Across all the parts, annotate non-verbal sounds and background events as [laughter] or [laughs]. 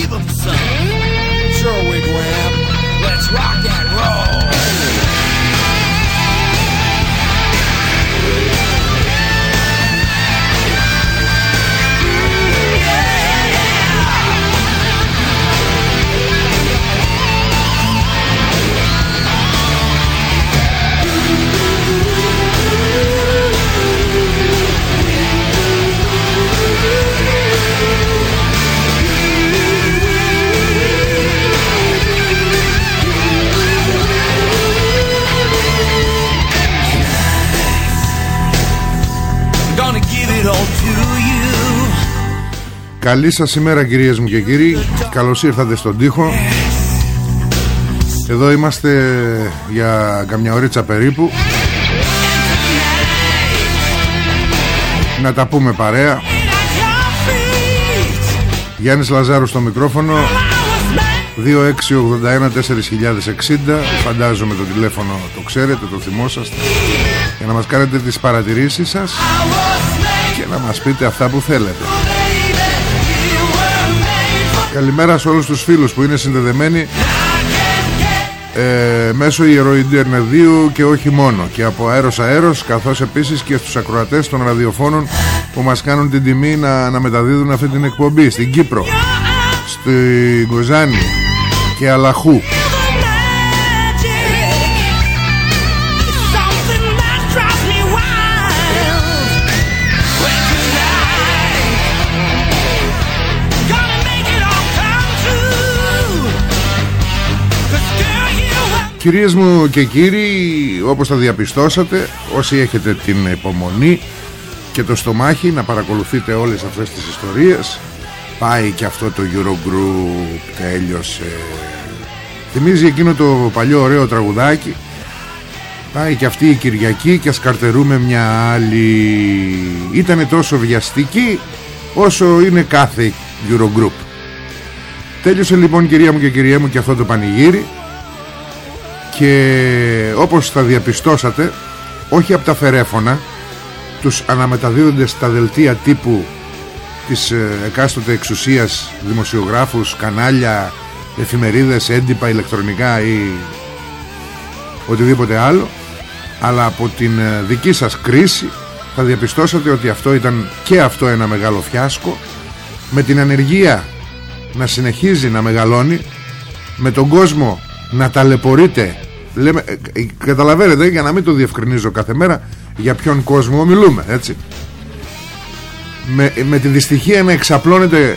give them Καλή σας ημέρα κυρίες μου και κύριοι. Καλώς ήρθατε στον τοίχο. Εδώ είμαστε για καμιά ωρίτσα περίπου. Να τα πούμε παρέα. Γιάννης Λαζάρου στο μικρόφωνο. 2681-4060 Φαντάζομαι το τηλέφωνο το ξέρετε, το θυμόσαστε. Για να μας κάνετε τις παρατηρήσεις σας Και να μας πείτε αυτά που θέλετε Καλημέρα σε όλους τους φίλους που είναι συνδεδεμένοι ε, μέσω ιεροϊντερνεδίου και όχι μόνο και από αέρος αέρος καθώς επίσης και στους ακροατές των ραδιοφώνων που μας κάνουν την τιμή να, να μεταδίδουν αυτή την εκπομπή. Στην Κύπρο στην Κοζάνη και Αλαχού Κυρίες μου και κύριοι όπως θα διαπιστώσατε όσοι έχετε την υπομονή και το στομάχι να παρακολουθείτε όλες αυτές τις ιστορίες πάει και αυτό το Eurogroup τέλειωσε. Θυμίζει εκείνο το παλιό ωραίο τραγουδάκι πάει και αυτή η Κυριακή και ας καρτερούμε μια άλλη. Ήτανε τόσο βιαστική όσο είναι κάθε Eurogroup. Τέλειωσε λοιπόν κυρία μου και κυρία μου και αυτό το πανηγύρι και όπως θα διαπιστώσατε όχι από τα φερέφωνα τους αναμεταδίδονται στα δελτία τύπου της ε, εκάστοτε εξουσίας δημοσιογράφους, κανάλια, εφημερίδες, έντυπα, ηλεκτρονικά ή οτιδήποτε άλλο. Αλλά από την ε, δική σας κρίση θα διαπιστώσατε ότι αυτό ήταν και αυτό ένα μεγάλο φιάσκο με την ανεργία να συνεχίζει να μεγαλώνει με τον κόσμο να ταλαιπωρείται λέμε, ε, ε, καταλαβαίνετε για να μην το διευκρινίζω κάθε μέρα για ποιον κόσμο μιλούμε έτσι. Με, με τη δυστυχία να εξαπλώνεται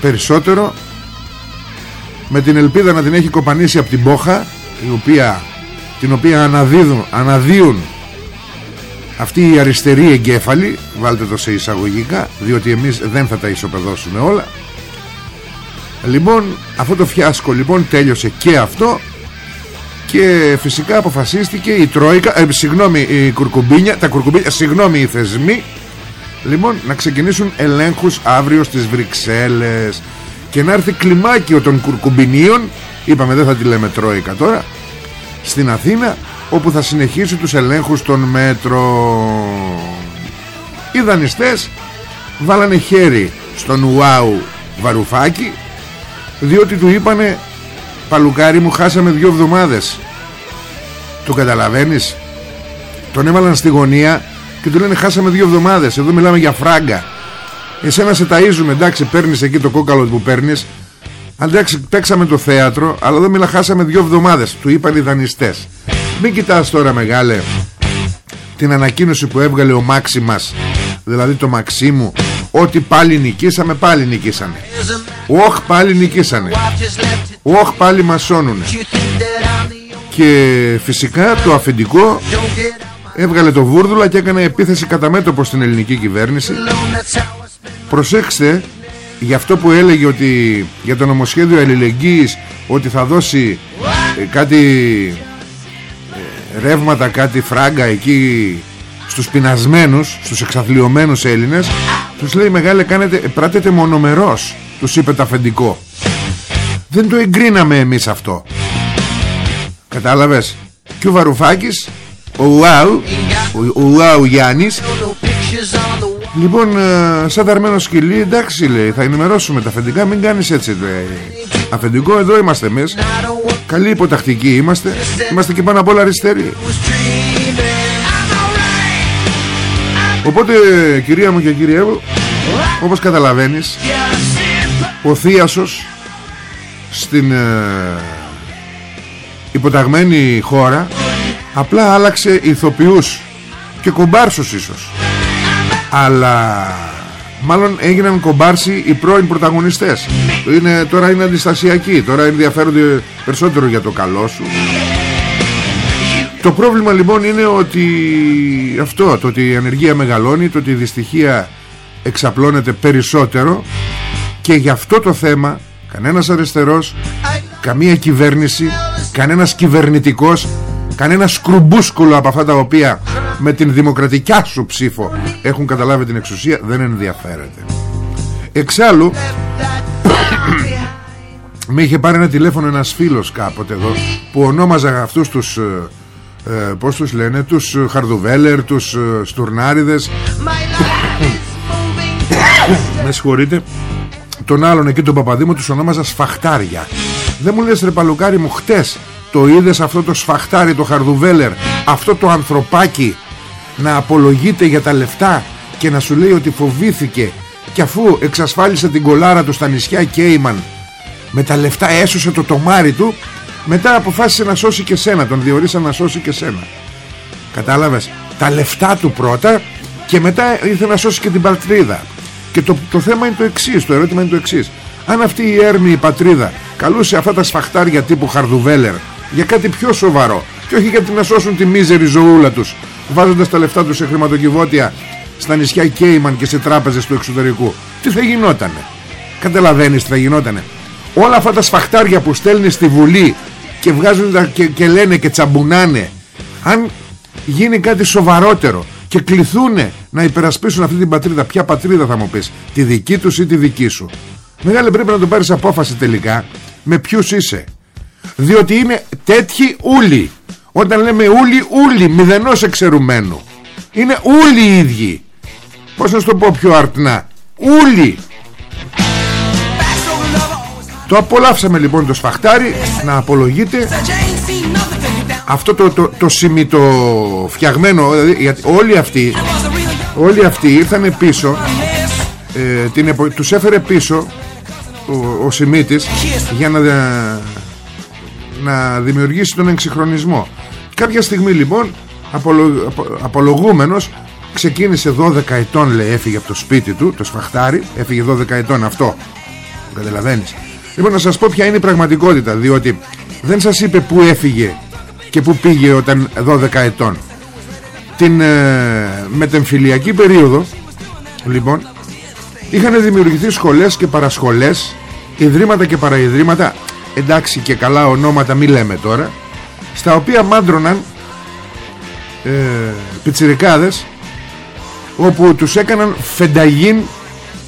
περισσότερο με την ελπίδα να την έχει κοπανίσει από την πόχα η οποία, την οποία αναδίδουν, αναδύουν αυτοί οι αριστεροί εγκέφαλοι βάλτε το σε εισαγωγικά διότι εμείς δεν θα τα ισοπεδώσουμε όλα. Λοιπόν αυτό το φιάσκο λοιπόν τέλειωσε και αυτό και φυσικά αποφασίστηκε η Τρόικα, ε, συγγνώμη η κουρκουμπίνια, τα κουρκουμπίνια, συγγνώμη οι θεσμοί λοιπόν να ξεκινήσουν ελέγχους αύριο στις Βρυξέλλες. Και να έρθει κλιμάκιο των κουρκουμπινίων είπαμε δεν θα τη λέμε Τρόικα τώρα στην Αθήνα όπου θα συνεχίσει τους ελέγχους των μέτρων. Οι δανειστές βάλανε χέρι στον Ουάου Βαρουφάκη διότι του είπανε Παλουκάρι μου χάσαμε δύο εβδομάδες. Το καταλαβαίνεις; Τον έβαλαν στη γωνία Και του λένε χάσαμε δύο εβδομάδες Εδώ μιλάμε για φράγκα Εσένα σε ταΐζουμε εντάξει παίρνεις εκεί το κόκαλο που παίρνεις. Εντάξει παίξαμε το θέατρο Αλλά εδώ μιλά χάσαμε δύο εβδομάδες Του είπαν οι δανειστές. Μην κοιτάς τώρα μεγάλε Την ανακοίνωση που έβγαλε ο Μάξιμας Δηλαδή το Μαξίμου Ότι πάλι νικήσαμε πάλι νικήσανε Όχ πάλι νικήσανε Όχ πάλι μασώνουνε. Και φυσικά το αφεντικό Έβγαλε το βούρδουλα και έκανε επίθεση κατά μέτωπο στην ελληνική κυβέρνηση. Προσέξτε για αυτό που έλεγε ότι για το νομοσχέδιο αλληλεγγύης ότι θα δώσει ε, κάτι ε, ρεύματα, κάτι φράγκα εκεί στους πεινασμένους, στους εξαθλειωμένους Έλληνες τους λέει μεγάλε κάνετε, πράτετε μονομερός τους είπε το αφεντικό δεν το εγκρίναμε εμείς αυτό. Κατάλαβες; Και ο Βαρουφάκης ο Ουάου ο Ουάου Γιάννης. Λοιπόν ε, σαν δαρμένο σκυλί Εντάξει λέει θα ενημερώσουμε τα αφεντικά Μην κάνεις έτσι λέει. Αφεντικό εδώ είμαστε εμείς. Καλή υποτακτική είμαστε. Είμαστε και πάνω απ' όλα αριστεροί. Οπότε κυρία μου και κύριε μου Όπως καταλαβαίνεις Ο Θίασος Στην ε, Υποταγμένη χώρα Απλά άλλαξε ηθοποιούς Και κομπάρσους ίσως. Αλλά μάλλον έγιναν κομπάρσι οι πρώην πρωταγωνιστές. Είναι, τώρα είναι αντιστασιακοί τώρα ενδιαφέρονται περισσότερο για το καλό σου. Το πρόβλημα λοιπόν είναι ότι αυτό το ότι η ανεργία μεγαλώνει το ότι η δυστυχία εξαπλώνεται περισσότερο και γι' αυτό το θέμα κανένας αριστερός καμία κυβέρνηση κανένας κυβερνητικός κανένα σκρουμπούσκολο από αυτά τα οποία με την δημοκρατικιά σου ψήφο έχουν καταλάβει την εξουσία δεν ενδιαφέρεται. Εξάλλου με είχε πάρει ένα τηλέφωνο ένας φίλος κάποτε εδώ που ονόμαζα αυτούς τους ε, ε πως τους λένε τους χαρδουβέλερ τους ε, στουρνάριδες. [coughs] Με συγχωρείτε τον άλλον εκεί τον Παπαδήμο τους ονόμαζα σφαχτάρια. Δεν μου λες ρε παλουκάρι μου χτες το είδες αυτό το σφαχτάρι το χαρδουβέλερ αυτό το ανθρωπάκι να απολογείται για τα λεφτά και να σου λέει ότι φοβήθηκε και αφού εξασφάλισε την κολάρα του στα νησιά Κέιμαν με τα λεφτά έσωσε το τομάρι του μετά αποφάσισε να σώσει και σένα τον διορίσαν να σώσει και σένα. Κατάλαβες τα λεφτά του πρώτα και μετά ήρθε να σώσει και την πατρίδα και το, το θέμα είναι το εξής, το ερώτημα είναι το εξής. αν αυτή η έρμη η πατρίδα καλούσε αυτά τα σφαχτάρια τύπου Χαρδουβέλερ για κάτι πιο σοβαρό και όχι γιατί να σώσουν τη μίζερη ζωούλα τους βάζοντας τα λεφτά τους σε χρηματοκιβώτια στα νησιά Κέιμαν και σε τράπεζες του εξωτερικού τι θα γινότανε; Καταλαβαίνεις τι θα γινότανε; Όλα αυτά τα σφαχτάρια που στέλνει στη Βουλή και βγάζουν και, και λένε και τσαμπουνάνε αν γίνει κάτι σοβαρότερο και κληθούνε να υπερασπίσουν αυτή την πατρίδα ποια πατρίδα θα μου πεις τη δική τους ή τη δική σου μεγάλε πρέπει να το πάρεις απόφαση τελικά με ποιους είσαι διότι είναι τέτοιοι ούλοι όταν λέμε ούλοι ούλοι μηδενός εξαιρουμένου είναι ούλοι οι ίδιοι πως να σου το πω πιο αρτνά ούλοι το απολαύσαμε λοιπόν το σφαχτάρι να απολογείτε αυτό το, το, το σημειτο φτιαγμένο δηλαδή, γιατί όλοι αυτοί όλοι αυτοί ήρθαν πίσω ε, την τους έφερε πίσω ο, ο Σιμίτης για να να δημιουργήσει τον εξυγχρονισμό. Κάποια στιγμή λοιπόν απολο, απολογούμενος ξεκίνησε 12 ετών λέει έφυγε από το σπίτι του το σφαχτάρι έφυγε 12 ετών αυτό. Καταλαβαίνεις. Λοιπόν να σας πω ποια είναι η πραγματικότητα διότι δεν σας είπε που έφυγε και που πήγε όταν 12 ετών την ε, μετεμφυλιακή περίοδο λοιπόν είχαν δημιουργηθεί σχολές και παρασχολές ιδρύματα και παραειδρύματα εντάξει και καλά ονόματα μη λέμε τώρα στα οποία μάντρωναν ε, πιτσιρικάδες όπου τους έκαναν φενταγίν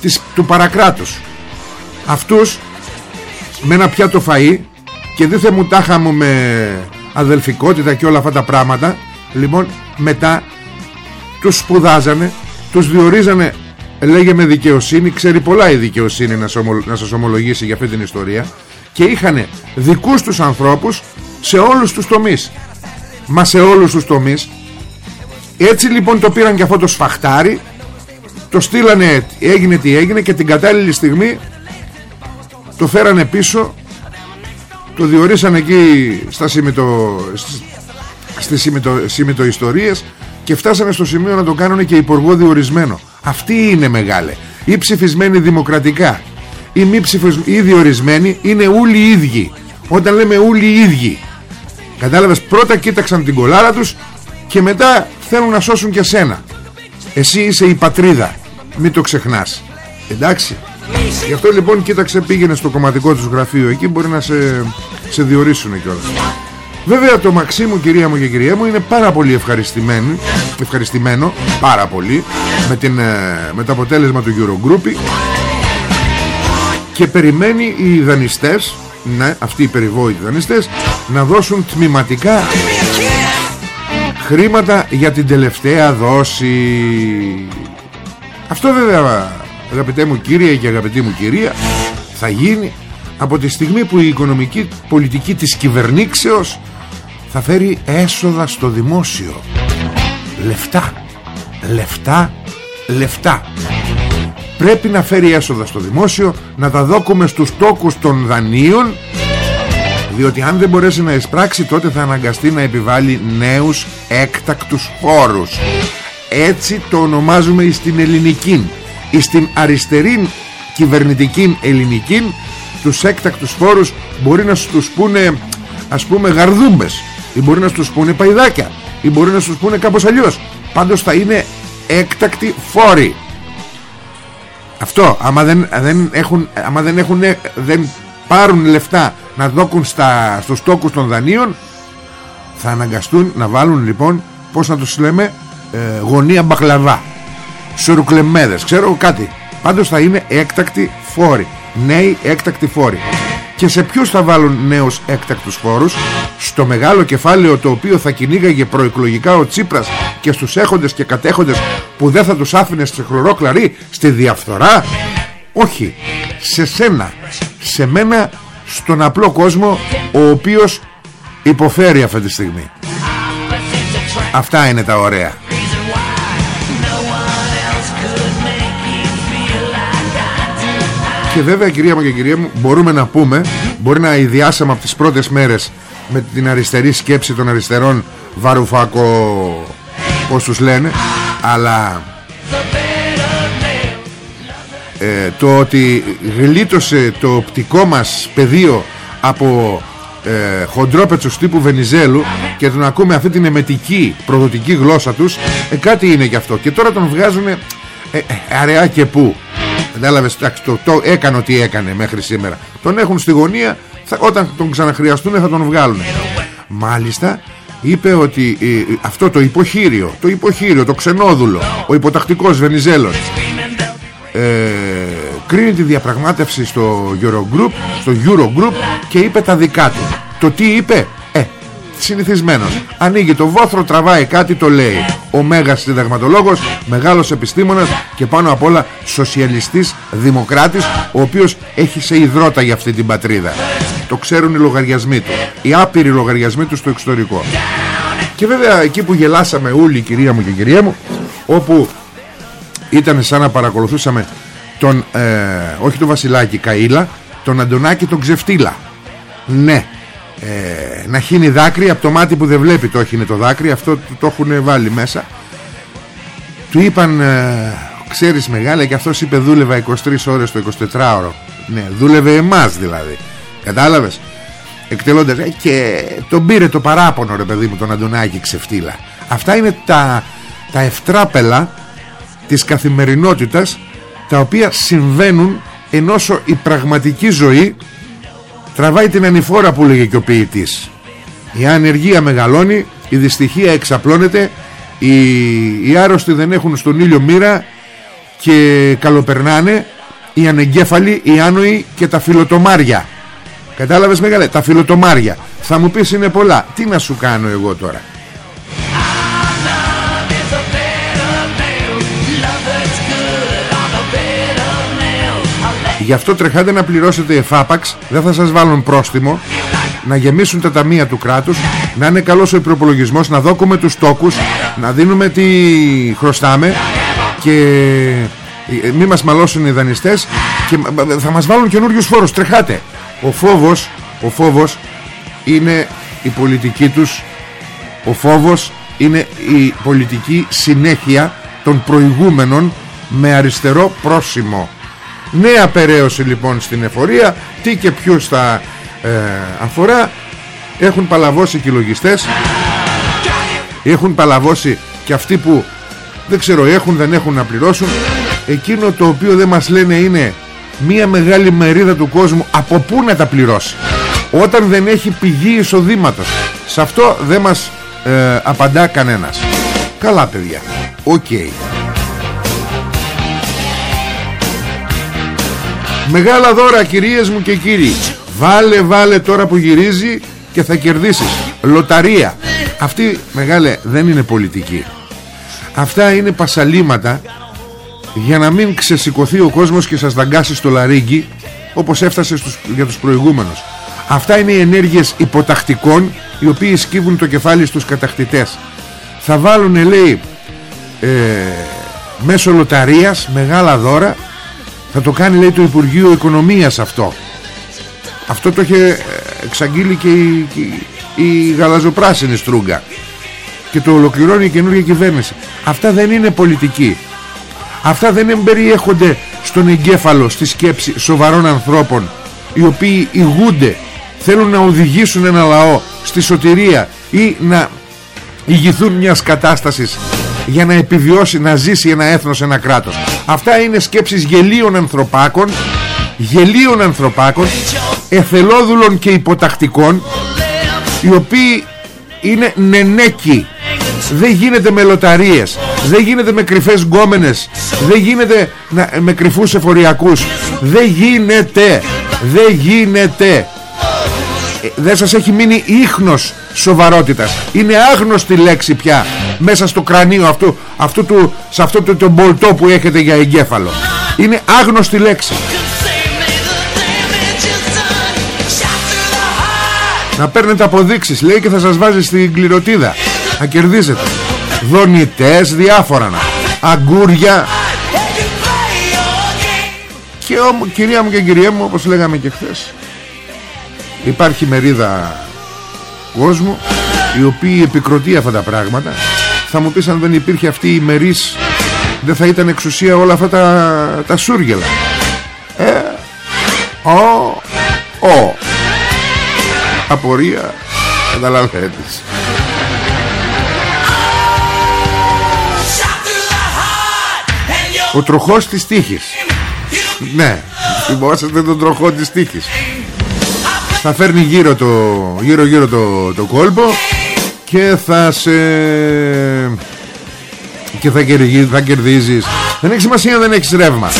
της, του παρακράτους. Αυτούς με ένα πιάτο φαΐ και δίθε μου τάχα μου με αδελφικότητα και όλα αυτά τα πράγματα λοιπόν μετά τους σπουδάζανε τους διορίζανε λέγε με δικαιοσύνη ξέρει πολλά η δικαιοσύνη να, να σας ομολογήσει για αυτή την ιστορία και είχαν δικούς τους ανθρώπους σε όλους τους τομείς. Μα σε όλους τους τομείς. Έτσι λοιπόν το πήραν και αυτό το σφαχτάρι το στείλανε έγινε τι έγινε και την κατάλληλη στιγμή το φέρανε πίσω το διορίσαν εκεί στα συμμετο... στις συμμετο... συμμετοϊστορίες και φτάσανε στο σημείο να το κάνουν και υπουργό διορισμένο. Αυτή είναι μεγάλε ή ψηφισμένοι δημοκρατικά ή μη ψηφισμένοι ή διορισμένοι είναι όλοι οι ίδιοι. Όταν λέμε όλοι οι ίδιοι κατάλαβες πρώτα κοίταξαν την κολάρα τους και μετά θέλουν να σώσουν και σένα. Εσύ είσαι η πατρίδα μην το ξεχνάς. Εντάξει. Γι' αυτό λοιπόν κοίταξε πήγαινε στο κομματικό τους γραφείο. Εκεί μπορεί να σε, σε διορίσουν κιόλας Βέβαια το Μαξίμου κυρία μου και κυρία μου Είναι πάρα πολύ ευχαριστημένο Ευχαριστημένο πάρα πολύ με, την, ε, με το αποτέλεσμα του Eurogroup. Και περιμένει οι δανειστές ναι, Αυτοί οι περιβόητοι δανειστές Να δώσουν τμηματικά Χρήματα για την τελευταία δόση. Αυτό βέβαια αγαπητέ μου κύριε και αγαπητή μου κυρία θα γίνει από τη στιγμή που η οικονομική πολιτική της κυβερνήξεως θα φέρει έσοδα στο δημόσιο. Λεφτά λεφτά λεφτά. Πρέπει να φέρει έσοδα στο δημόσιο να τα δόκουμε στους τόκους των δανείων διότι αν δεν μπορέσει να εισπράξει τότε θα αναγκαστεί να επιβάλλει νέους έκτακτους φόρους έτσι το ονομάζουμε στην ελληνική στην αριστερή κυβερνητική ελληνική τους έκτακτους φόρους μπορεί να τους πούνε ας πούμε γαρδούμπες ή μπορεί να τους πούνε παϊδάκια ή μπορεί να τους πούνε κάπως αλλιώς. Πάντως θα είναι έκτακτοι φόροι. Αυτό άμα δεν, δεν έχουν, άμα δεν, έχουν δεν πάρουν λεφτά να δόκουν στα, στους τόκους των δανείων θα αναγκαστούν να βάλουν λοιπόν πως να τους λέμε ε, γωνία μπακλαβά. Σουρουκλεμέδες ξέρω κάτι. Πάντως θα είναι έκτακτοι φόροι. Νέοι έκτακτοι φόροι και σε ποιους θα βάλουν νέους έκτακτους φόρους στο μεγάλο κεφάλαιο το οποίο θα κυνήγαγε προεκλογικά ο Τσίπρας και στους έχοντες και κατέχοντες που δεν θα τους άφηνε σε χλωρό κλαρί στη διαφθορά; Όχι. Σε σένα. Σε μένα στον απλό κόσμο ο οποίος υποφέρει αυτή τη στιγμή. Αυτά είναι τα ωραία Και βέβαια κυρία μου και κυρία μου μπορούμε να πούμε Μπορεί να ιδιάσαμε από τις πρώτες μέρες Με την αριστερή σκέψη των αριστερών Βαρουφάκο Πώς τους λένε Αλλά ε, Το ότι γλίτωσε το οπτικό μας πεδίο Από ε, χοντρόπετσους τύπου Βενιζέλου και τον ακούμε αυτή την εμετική προδοτική γλώσσα τους ε, κάτι είναι γι' αυτό. Και τώρα τον βγάζουν ε, ε, αραιά και πού Κατάλαβες, το, το έκανε ό,τι έκανε μέχρι σήμερα. Τον έχουν στη γωνία, θα, όταν τον ξαναχρειαστούν θα τον βγάλουν. Μάλιστα, είπε ότι ε, ε, αυτό το υποχείριο, το υποχείριο, το ξενόδουλο, ο υποτακτικός Βενιζέλος, ε, κρίνει τη διαπραγμάτευση στο Eurogroup, στο Eurogroup και είπε τα δικά του. Το τι είπε, συνηθισμένος. Ανοίγει το βόθρο, τραβάει κάτι, το λέει Ο μέγας συνταγματολόγος, μεγάλος επιστήμονας Και πάνω απ' όλα σοσιαλιστής δημοκράτης Ο οποίος έχει σε υδρότα για αυτή την πατρίδα. Το ξέρουν οι λογαριασμοί του Οι άπειροι λογαριασμοί του στο εξωτερικό. Και βέβαια εκεί που γελάσαμε όλοι κυρία μου και κυρία μου Όπου ήταν σαν να παρακολουθούσαμε τον, ε, όχι τον Βασιλάκη Καΐλα Τον Αντωνάκη τον Ξεφτύλα. Ναι ε, να χύνει δάκρυ από το μάτι που δεν βλέπει το έχει το δάκρυ αυτό το έχουν βάλει μέσα. Του είπαν ε, ξέρεις μεγάλα και αυτός είπε δούλευα 23 ώρες το 24ωρο ναι δούλευε εμάς δηλαδή. Κατάλαβες; Εκτελώντας. Ε, και τον πήρε το παράπονο ρε παιδί μου τον Αντωνάκη ξεφτύλα. Αυτά είναι τα, τα ευτράπελα της καθημερινότητας τα οποία συμβαίνουν ενώ η πραγματική ζωή τραβάει την ανηφόρα που λέγε και ο ποιητής. Η ανεργία μεγαλώνει η δυστυχία εξαπλώνεται οι, οι άρρωστοι δεν έχουν στον ήλιο μοίρα και καλοπερνάνε οι ανεγκέφαλοι, οι άνοοι και τα φιλοτομάρια. Κατάλαβες μεγάλε τα φιλοτομάρια. Θα μου πεις είναι πολλά. Τι να σου κάνω εγώ τώρα; Γι' αυτό τρεχάτε να πληρώσετε εφάπαξ Δεν θα σας βάλουν πρόστιμο Να γεμίσουν τα ταμεία του κράτους Να είναι καλός ο προπολογισμός Να δώκουμε τους τόκους Να δίνουμε τι χρωστάμε Και ε, μη μας μαλώσουν οι δανειστές και θα μας βάλουν καινούριους φόρους. Τρεχάτε. Ο φόβος ο φόβος είναι η πολιτική τους ο φόβος είναι η πολιτική συνέχεια των προηγούμενων με αριστερό πρόσημο νέα περαίωση λοιπόν στην εφορία. Τι και ποιους θα ε, αφορά. Έχουν παλαβώσει και οι λογιστές. Έχουν παλαβώσει και αυτοί που δεν ξέρω έχουν δεν έχουν να πληρώσουν. Εκείνο το οποίο δεν μας λένε είναι μία μεγάλη μερίδα του κόσμου από πού να τα πληρώσει όταν δεν έχει πηγή εισοδήματος. Σε αυτό δεν μας ε, απαντά κανένας. Καλά παιδιά. Οκ Μεγάλα δώρα κυρίες μου και κύριοι. Βάλε βάλε τώρα που γυρίζει Και θα κερδίσεις. Λοταρία. Αυτή μεγάλε δεν είναι πολιτική. Αυτά είναι πασαλήματα Για να μην ξεσηκωθεί ο κόσμος Και σας δαγκώσει στο λαρίγκι Όπως έφτασε στους, για τους προηγούμενους. Αυτά είναι οι ενέργειες υποτακτικών Οι οποίοι σκύβουν το κεφάλι στους κατακτητές. Θα βάλουν λέει ε, Μέσω λοταρίας Μεγάλα δώρα θα το κάνει λέει το Υπουργείο Οικονομίας αυτό. Αυτό το είχε ε, εξαγγείλει και η, η, γαλαζοπράσινη στρούγκα Και το ολοκληρώνει η καινούργια κυβέρνηση. Αυτά δεν είναι πολιτική. Αυτά δεν εμπεριέχονται στον εγκέφαλο Στη σκέψη σοβαρών ανθρώπων Οι οποίοι ηγούνται Θέλουν να οδηγήσουν ένα λαό Στη σωτηρία Ή να ηγηθούν μιας κατάστασης για να επιβιώσει να ζήσει ένα έθνος ένα κράτος αυτά είναι σκέψεις γελίων ανθρωπάκων γελίων ανθρωπάκων εθελόδουλων και υποτακτικών οι οποίοι είναι νενέκοι. Δεν γίνεται με λοταρίες δεν γίνεται με κρυφές γκόμενες δεν γίνεται με κρυφούς εφοριακούς. Δεν γίνεται δεν γίνεται. Ε, δεν σας έχει μείνει ίχνος σοβαρότητας. Είναι άγνωστη λέξη πια μέσα στο κρανίο αυτού, αυτού του, σε αυτό το, το μπολτό που έχετε για εγκέφαλο. Είναι άγνωστη λέξη. Να παίρνετε αποδείξεις λέει και θα σας βάζει στην κληροτίδα. Να κερδίζετε. Δονητές διάφορα να. Αγκούρια. Και όμως κυρία μου και κυρία μου όπως λέγαμε και χθες υπάρχει μερίδα κόσμου η οποία επικροτεί αυτά τα πράγματα θα μου πεις αν δεν υπήρχε αυτή η μερίς δεν θα ήταν εξουσία όλα αυτά τα, τα σούργελα. Ε, ο, ο. Απορία καταλαβαίνεις. Ο τροχός της τύχης. Ναι θυμόσαστε τον τροχό της τύχης. Θα φέρνει γύρω το, γύρω, γύρω το, το κόλπο και θα σε και θα, κερδίζεις, θα κερδίζεις. Δεν έχει σημασία δεν έχεις ρεύμα.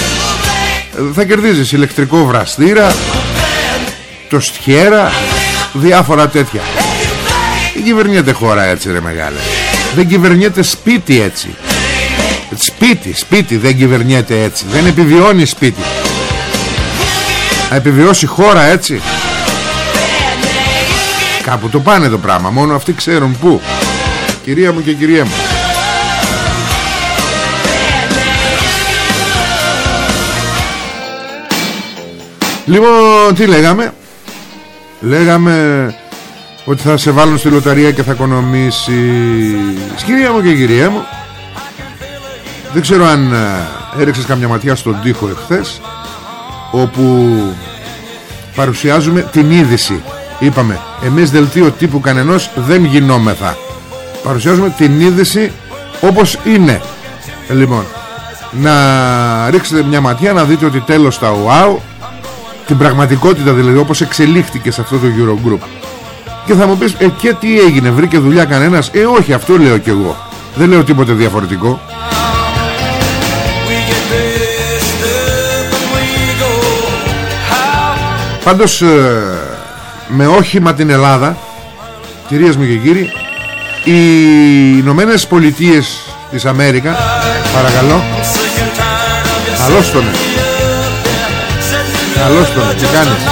Θα κερδίζεις ηλεκτρικό βραστήρα το στιέρα διάφορα τέτοια. Δεν κυβερνιέται χώρα έτσι ρε μεγάλε. Δεν κυβερνιέται σπίτι έτσι. Σπίτι, σπίτι δεν κυβερνιέται έτσι. Δεν επιβιώνει σπίτι. Θα επιβιώσει χώρα έτσι Κάπου το πάνε το πράγμα. Μόνο αυτοί ξέρουν πού. Κυρία μου και κυρία μου. Λοιπόν τι λέγαμε; Λέγαμε Ότι θα σε βάλουν στη λοταρία και θα οικονομήσεις. Κυρία μου και κυρία μου Δεν ξέρω αν ε, έριξες καμιά ματιά στον τοίχο εχθές Όπου Παρουσιάζουμε την είδηση Είπαμε εμείς δελτίο τύπου κανενός δεν γινόμεθα. Παρουσιάζουμε την είδηση όπως είναι. Λοιπόν Να ρίξετε μια ματιά να δείτε ότι τέλος τα ΟΑΟ Την πραγματικότητα δηλαδή όπως εξελίχθηκε σε αυτό το Eurogroup. Και θα μου πεις ε, και τι έγινε βρήκε δουλειά κανένας; Ε όχι αυτό λέω κι εγώ. Δεν λέω τίποτε διαφορετικό Πάντως ε, με όχημα την Ελλάδα κυρίες μου και κύριοι οι Ηνωμένες Πολιτείες της Αμέρικα παρακαλώ καλώς τον καλώς τον τι κάνεις;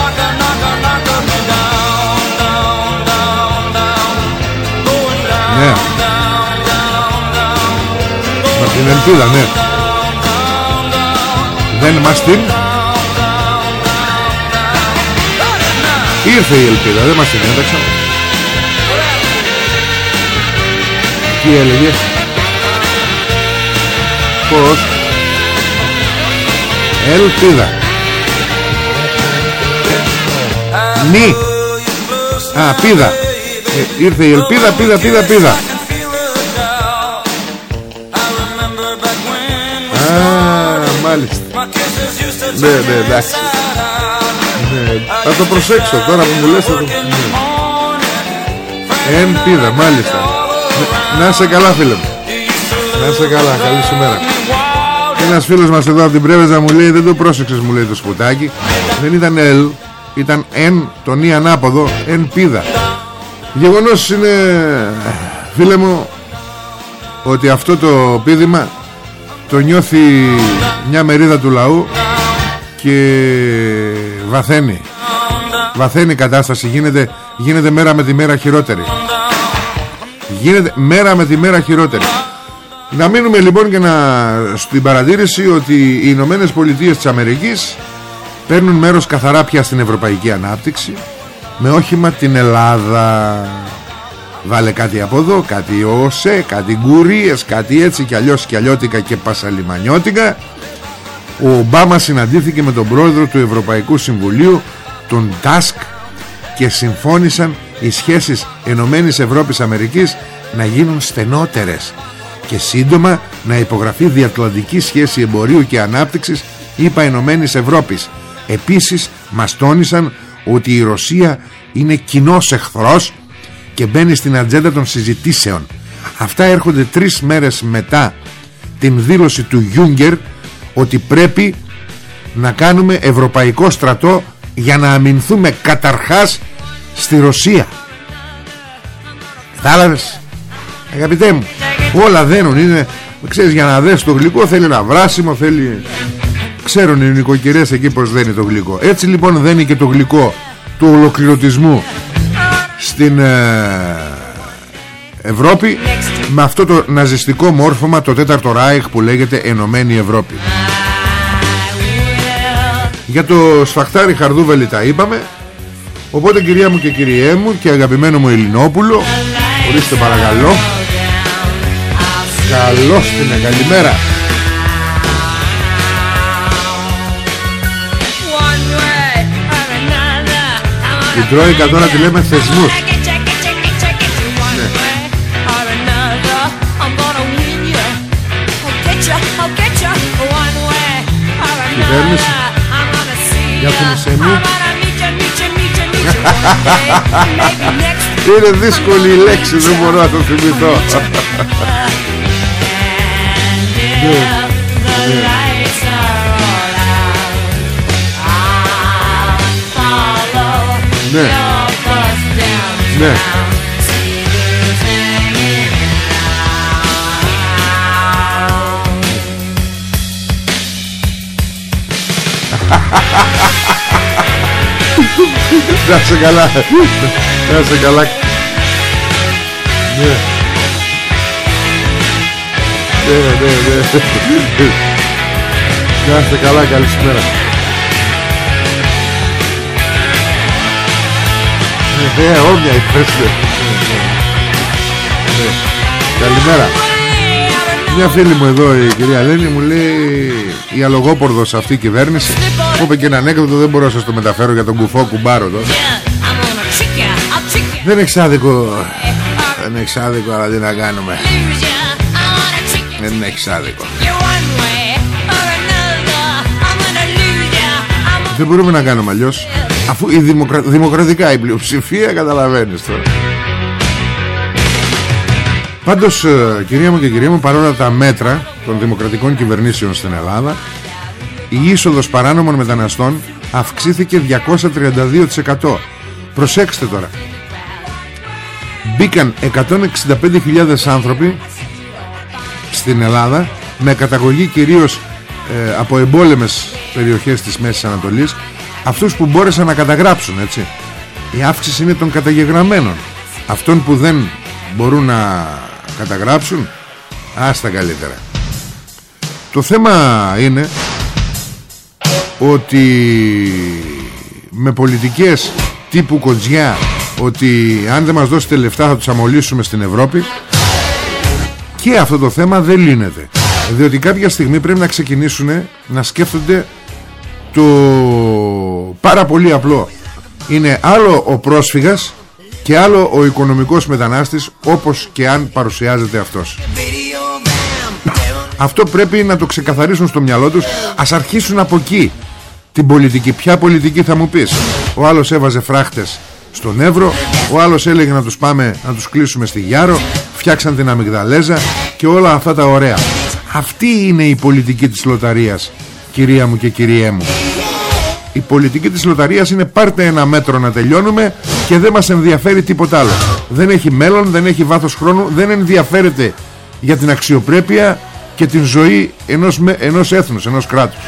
Ναι. Με την ελπίδα ναι. Δεν μας την Ήρθε η ελπίδα Δεν μας την ένταξαν Τι έλεγε Πώς Ελπίδα Νι Α πίδα ε, Ήρθε η ελπίδα πίδα πίδα πίδα Α μάλιστα Ναι ναι εντάξει ναι, Θα το προσέξω τώρα που μου λες θα το... Εν πίδα μάλιστα. Να είσαι καλά φίλε μου. Να είσαι καλά καλή σου μέρα. Ένας φίλος μας εδώ από την Πρέβεζα μου λέει Δεν το πρόσεξες μου λέει το σποτάκι Δεν ήταν L Ήταν N τον Ι ανάποδο N πίδα. Γεγονός είναι Φίλε μου Ότι αυτό το πίδημα Το νιώθει μια μερίδα του λαού Και βαθαίνει. Βαθαίνει η κατάσταση. Γίνεται, γίνεται μέρα με τη μέρα χειρότερη. Γίνεται μέρα με τη μέρα χειρότερη. Να μείνουμε λοιπόν και να στην παρατήρηση ότι οι Ηνωμένες Πολιτείες της Αμερικής παίρνουν μέρος καθαρά πια στην ευρωπαϊκή ανάπτυξη με όχημα την Ελλάδα. Βάλε κάτι από εδώ κάτι ΟΣΕ, κάτι γκουρίες κάτι έτσι κι αλλιώς κι αλλιώτικα και πασαλιμανιώτικα ο Ομπάμα συναντήθηκε με τον πρόεδρο του Ευρωπαϊκού Συμβουλίου τον Τάσκ και συμφώνησαν οι σχέσεις Ενωμένης Ευρώπης Αμερικής να γίνουν στενότερες και σύντομα να υπογραφεί διατλαντική σχέση εμπορίου και ανάπτυξης είπα Ενωμένης Ευρώπης. Επίσης μας τόνισαν ότι η Ρωσία είναι κοινός εχθρός και μπαίνει στην ατζέντα των συζητήσεων. Αυτά έρχονται τρεις μέρες μετά την δήλωση του Γιούγκερ ότι πρέπει να κάνουμε ευρωπαϊκό στρατό για να αμυνθούμε καταρχάς στη Ρωσία. Κατάλαβες; Αγαπητέ μου όλα δένουν είναι ξέρεις για να δες το γλυκό θέλει ένα βράσιμο θέλει ξέρουν οι νοικοκυρές εκεί πως δένει το γλυκό. Έτσι λοιπόν δένει και το γλυκό του ολοκληρωτισμού στην ε, Ευρώπη με αυτό το ναζιστικό μόρφωμα το τέταρτο Ράιχ που λέγεται Ενωμένη Ευρώπη για το σφαχτάρι χαρδούβελη τα είπαμε. Οπότε κυρία μου και κυριέ μου και αγαπημένο μου Ελληνόπουλο ορίστε παρακαλώ. Καλώς την καλημέρα. Την Τρόικα τώρα τη λέμε θεσμούς Κυβέρνηση Για θυμισέ μου Είναι δύσκολη η λέξη Δεν μπορώ να το θυμηθώ ναι. Ναι. Να σε καλά Να σε καλά Ναι ναι, ναι, ναι. Να είστε καλά, καλησπέρα. Ναι, όμοια είπες. Καλημέρα. Μια φίλη μου εδώ η κυρία Λένη μου λέει η αλογόπορδος αυτή η κυβέρνηση μου είπε και ένα ανέκδοτο δεν μπορώ να σας το μεταφέρω για τον κουφό κουμπάρο τώρα. Δεν είναι εξάδικο Δεν είναι εξάδικο αλλά τι να κάνουμε δεν έχει άδικο Δεν μπορούμε να κάνουμε αλλιώς. Αφού η δημοκρα... δημοκρατικά η πλειοψηφία καταλαβαίνεις τώρα Πάντως ε, κυρία μου και κυρία μου παρόλα τα μέτρα των δημοκρατικών κυβερνήσεων στην Ελλάδα η είσοδος παράνομων μεταναστών αυξήθηκε 232% Προσέξτε τώρα. Μπήκαν 165.000 άνθρωποι στην Ελλάδα με καταγωγή κυρίως ε, από εμπόλεμες περιοχές της Μέσης Ανατολής αυτούς που μπόρεσαν να καταγράψουν έτσι. Η αύξηση είναι των καταγεγραμμένων. Αυτών που δεν μπορούν να καταγράψουν. Άστα καλύτερα. Το θέμα είναι ότι με πολιτικές τύπου κοντζιά ότι αν δεν μας δώσετε λεφτά θα τους αμολύσουμε στην Ευρώπη και αυτό το θέμα δεν λύνεται. Διότι κάποια στιγμή πρέπει να ξεκινήσουν να σκέφτονται το πάρα πολύ απλό. Είναι άλλο ο πρόσφυγας και άλλο ο οικονομικός μετανάστης όπως και αν παρουσιάζεται αυτός. Αυτό πρέπει να το ξεκαθαρίσουν στο μυαλό τους. Ας αρχίσουν από εκεί. Την πολιτική. Ποια πολιτική θα μου πεις; Ο άλλος έβαζε φράχτες στον Εύρο. Ο άλλος έλεγε να τους πάμε να τους κλείσουμε στη Γιάρο. Φτιάξαν την αμυγδαλέζα και όλα αυτά τα ωραία. Αυτή είναι η πολιτική της λοταρίας κυρία μου και κυριέ μου. Η πολιτική της λοταρίας είναι πάρτε ένα μέτρο να τελειώνουμε και δεν μας ενδιαφέρει τίποτα άλλο. Δεν έχει μέλλον, δεν έχει βάθος χρόνου δεν ενδιαφέρεται για την αξιοπρέπεια και την ζωή ενός, ενός έθνους, ενός κράτους.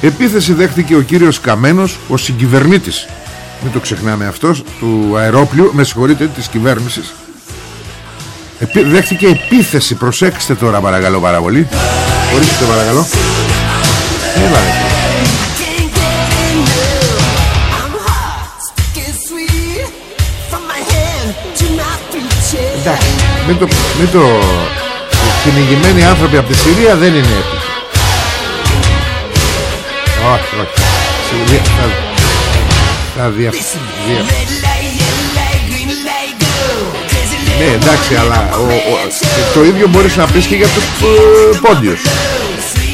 Επίθεση δέχτηκε ο κύριος Καμένος, ο συγκυβερνήτης. Μην το ξεχνάμε αυτός του αερόπλιου, με συγχωρείτε της κυβέρνησης. Δέχτηκε επίθεση. Προσέξτε τώρα παρακαλώ πάρα πολύ. Ορίστε παρακαλώ. Έλα μην το, μην το κυνηγημένοι άνθρωποι από τη Συρία δεν είναι έπιθεση όχι, όχι. Θα, θα δια... Ναι, εντάξει, αλλά ο, ο, το ίδιο μπορείς να πεις και για τους ε, πόντιους.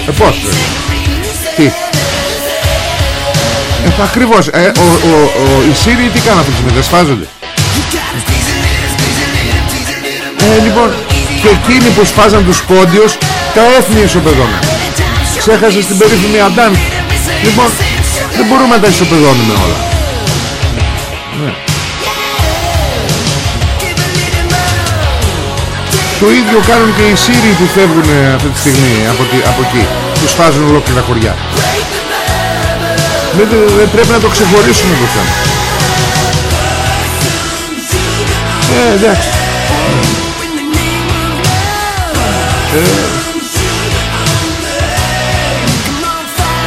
Ε, πώς, ε, τι; Ε, ακριβώς, ε, ο, ο, ο, οι Σύριοι τι κάνουν αυτοί δεν σφάζονται. Ε, λοιπόν, και εκείνοι που σφάζαν τους πόντιους, τα έθνη ισοπεδώναν. Ξέχασες την περίφημη Αντάν Λοιπόν δεν μπορούμε να τα ισοπεδώνουμε όλα. Ναι. Το ίδιο κάνουν και οι Σύριοι που φεύγουν αυτή τη στιγμή από, τη, από εκεί Που σφάζουν ολόκληρα χωριά. Δεν, δεν πρέπει να το ξεχωρίσουμε το θέμα. Ε εντάξει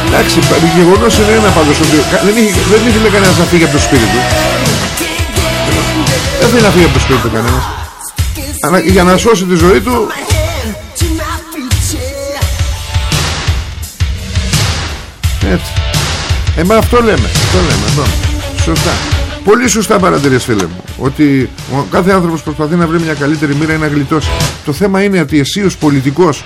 Εντάξει, το γεγονός είναι ένα πάντως ότι δεν, είχε, δεν ήθελε κανένας να φύγει από το σπίτι του. Δεν θέλει να φύγει από το σπίτι του κανένας. Για να σώσει τη ζωή του Έτσι. Ε, μα αυτό λέμε. Αυτό λέμε. Εδώ. Σωστά. Πολύ σωστά παρατηρείς φίλε μου Ότι ο κάθε άνθρωπος προσπαθεί να βρει μια καλύτερη μοίρα ή να γλιτώσει. Το θέμα είναι ότι εσύ ως πολιτικός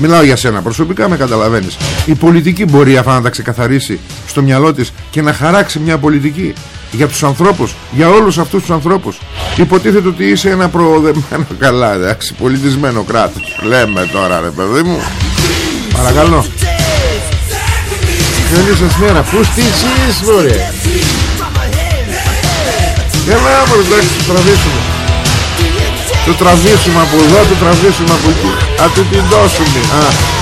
Μιλάω για σένα προσωπικά με καταλαβαίνεις Η πολιτική μπορεί αυτά να τα ξεκαθαρίσει Στο μυαλό της και να χαράξει μια πολιτική Για τους ανθρώπους Για όλους αυτούς τους ανθρώπους. Υποτίθεται ότι είσαι ένα προοδεμένο [laughs] Καλά εντάξει πολιτισμένο κράτος. Λέμε τώρα ρε παιδί μου. Παρακαλώ. Καλή σας μέρα Πού στήσεις μωρέ; Έλα μωρέ εντάξει τραβήσουμε. Το τραβήσουμε από εδώ, το τραβήσουμε από εκεί. Α του την δώσουμε. Α.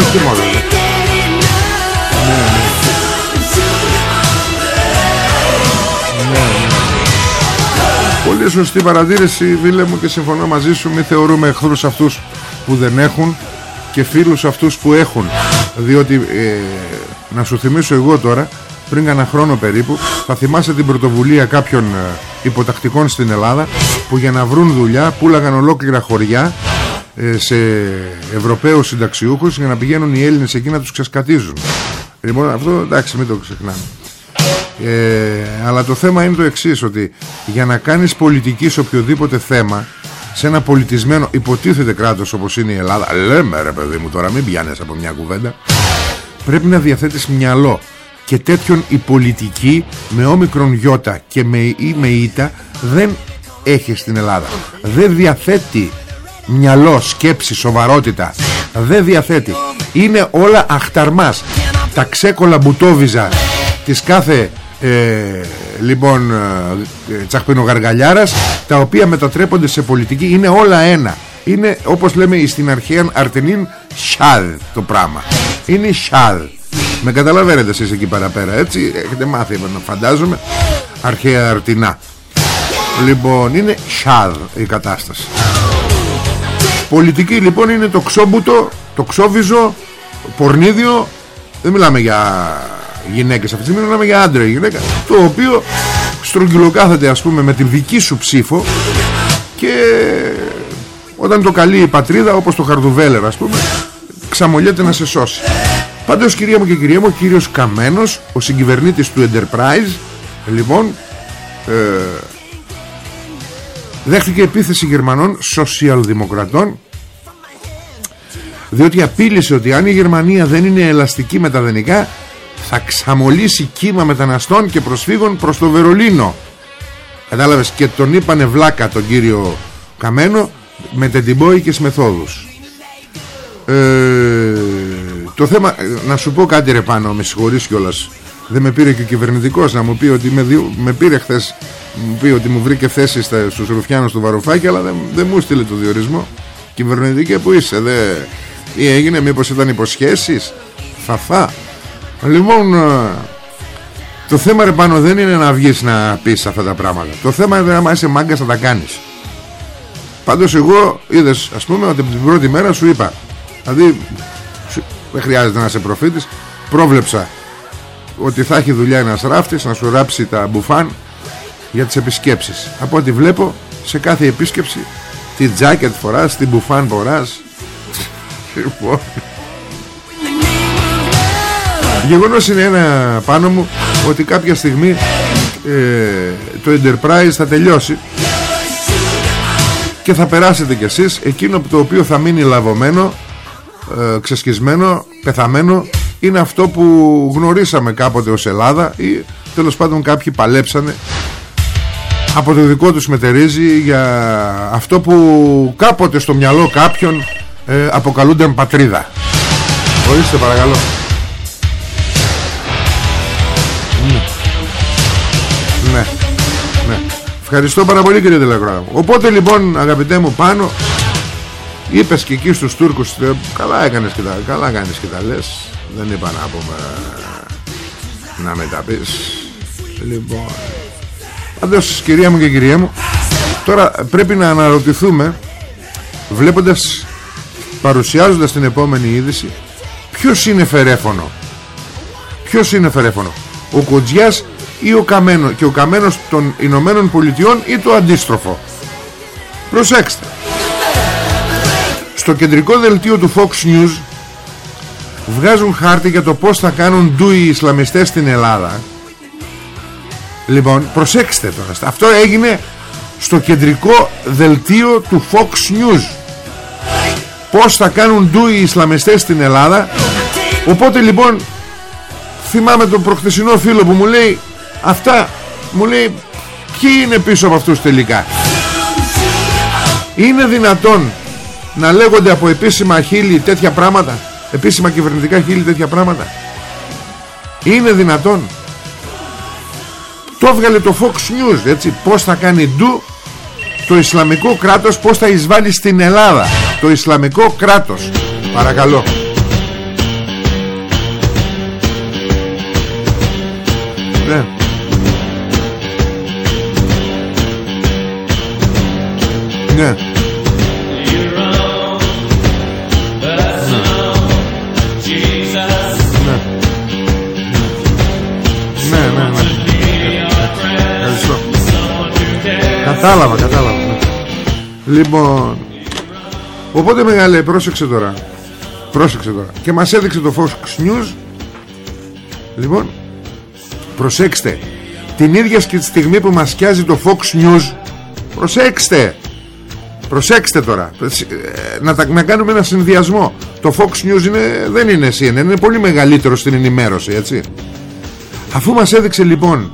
Όχι μόνο ναι, ναι. Ναι, Πολύ σωστή παρατήρηση Βίλε μου και συμφωνώ μαζί σου Μην θεωρούμε εχθρούς αυτούς που δεν έχουν Και φίλους αυτούς που έχουν Διότι ε, Να σου θυμίσω εγώ τώρα Πριν ένα χρόνο περίπου Θα θυμάσαι την πρωτοβουλία κάποιων ε, υποτακτικών στην Ελλάδα Που για να βρουν δουλειά Πούλαγαν ολόκληρα χωριά ε, σε Ευρωπαίους συνταξιούχους για να πηγαίνουν οι Έλληνες εκεί να τους ξεσκατίζουν. Λοιπόν αυτό εντάξει μην το ξεχνάμε. Ε, αλλά το θέμα είναι το εξής ότι για να κάνεις πολιτική σε οποιοδήποτε θέμα σε ένα πολιτισμένο υποτίθεται κράτος όπως είναι η Ελλάδα λέμε ρε παιδί μου τώρα μην πιάνεις από μια κουβέντα πρέπει να διαθέτεις μυαλό και τέτοιον η πολιτική με όμικρον γιώτα και με, ή με ήττα δεν έχει στην Ελλάδα. Δεν διαθέτει μυαλό, σκέψη, σοβαρότητα. Δεν διαθέτει. Είναι όλα αχταρμάς. Τα ξέκολα μπουτόβιζα της κάθε ε, λοιπόν ε, τσαχπινογαργαλιάρας τα οποία μετατρέπονται σε πολιτική είναι όλα ένα. Είναι όπως λέμε στην αρχαία αρτενίν σιάδ το πράγμα. Είναι σιάδ με καταλαβαίνετε εσείς εκεί παραπέρα έτσι; Έχετε μάθει να φαντάζομαι αρχαία αρτινά. Λοιπόν είναι σιάδ η κατάσταση πολιτική λοιπόν είναι το ξόμπουτο το ξόβιζο πορνίδιο. Δεν μιλάμε για γυναίκες αυτή τη στιγμή μιλάμε για άντρα γυναίκα το οποίο στρογγυλοκάθεται ας πούμε με την δική σου ψήφο και όταν το καλεί η πατρίδα όπως το Χαρδουβέλερ ας πούμε ξαμολιέται να σε σώσει. Πάντως κυρία μου και κυρία μου ο κύριος Καμένος ο συγκυβερνήτης του Enterprise λοιπόν ε, δέχτηκε επίθεση Γερμανών σοσιαλδημοκρατών διότι απείλησε ότι αν η Γερμανία δεν είναι ελαστική με τα δενικά θα ξαμολύσει κύμα μεταναστών και προσφύγων προς το Βερολίνο. Κατάλαβες και τον είπανε βλάκα τον κύριο Καμένο με τεντιμπόικες μεθόδους. Ε, το θέμα να σου πω κάτι ρε πάνω με συγχωρείς κιόλας δεν με πήρε και ο κυβερνητικός να μου πει ότι με, δι... με πήρε χθες μου πει ότι μου βρήκε θέση στα... στους Ρουφιάνους του Βαρουφάκη αλλά δεν, δεν μου στείλε το διορισμό. Κυβερνητική που είσαι δε... τι έγινε μήπως ήταν υποσχέσεις; Θα φά Λοιπόν ε, Το θέμα ρε πάνω δεν είναι να βγεις να πεις αυτά τα πράγματα. Το θέμα είναι να είσαι μάγκας να τα κάνεις. Πάντως εγώ είδες ας πούμε ότι από την πρώτη μέρα σου είπα Δηλαδή δεν χρειάζεται να είσαι προφήτης Πρόβλεψα ότι θα έχει δουλειά ένας ράφτης να σου ράψει τα μπουφάν για τις επισκέψεις. Από ό,τι βλέπω σε κάθε επίσκεψη τη τζάκετ φοράς, την μπουφάν φοράς. Λοιπόν. Γεγονός είναι ένα πάνω μου ότι κάποια στιγμή ε, το Enterprise θα τελειώσει και θα περάσετε κι εσείς εκείνο το οποίο θα μείνει λαβωμένο ε, ξεσκισμένο, πεθαμένο είναι αυτό που γνωρίσαμε κάποτε ως Ελλάδα ή τέλος πάντων κάποιοι παλέψανε από το δικό τους μετερίζει για αυτό που κάποτε στο μυαλό κάποιον ε, αποκαλούνται πατρίδα. Ορίστε παρακαλώ. Ναι. ναι. Ευχαριστώ πάρα πολύ κύριε Τελεκρόνα Οπότε λοιπόν αγαπητέ μου πάνω Είπες και εκεί στους Τούρκους ε, Καλά έκανες και τα, καλά έκανες και τα λες Δεν είπα να πούμε Να με τα πεις. Λοιπόν Πάντως κυρία μου και κυρία μου Τώρα πρέπει να αναρωτηθούμε Βλέποντας Παρουσιάζοντας την επόμενη είδηση Ποιος είναι φερέφωνο; Ποιος είναι φερέφωνο; Ο Κοτζιάς ή ο Καμένο και ο Καμένος των Ηνωμένων Πολιτειών ή το αντίστροφο; Προσέξτε. Στο κεντρικό δελτίο του Fox News βγάζουν χάρτη για το πως θα κάνουν ντου οι Ισλαμιστές στην Ελλάδα. Λοιπόν προσέξτε τώρα αυτό έγινε στο κεντρικό δελτίο του Fox News. Πως θα κάνουν ντου οι Ισλαμιστές στην Ελλάδα. Οπότε λοιπόν θυμάμαι τον προχθεσινό φίλο που μου λέει Αυτά μου λέει Ποιοι είναι πίσω από αυτούς τελικά. Είναι δυνατόν Να λέγονται από επίσημα χείλη Τέτοια πράγματα; Επίσημα κυβερνητικά χείλη τέτοια πράγματα. Είναι δυνατόν. Το έβγαλε το Fox News έτσι, Πως θα κάνει ντου Το Ισλαμικό κράτος Πως θα εισβάλλει στην Ελλάδα. Το Ισλαμικό κράτος. Παρακαλώ. Ναι Ναι. Ναι, Κατάλαβα, κατάλαβα. Λοιπόν, οπότε μεγάλε, πρόσεξε τώρα. Πρόσεξε τώρα. Και μας έδειξε το Fox News. Λοιπόν, προσέξτε. Την ίδια στιγμή που μας σκιάζει το Fox News Προσέξτε Προσέξτε τώρα ε, να, τα, να κάνουμε ένα συνδυασμό Το Fox News είναι, δεν είναι CNN Είναι πολύ μεγαλύτερο στην ενημέρωση έτσι Αφού μας έδειξε λοιπόν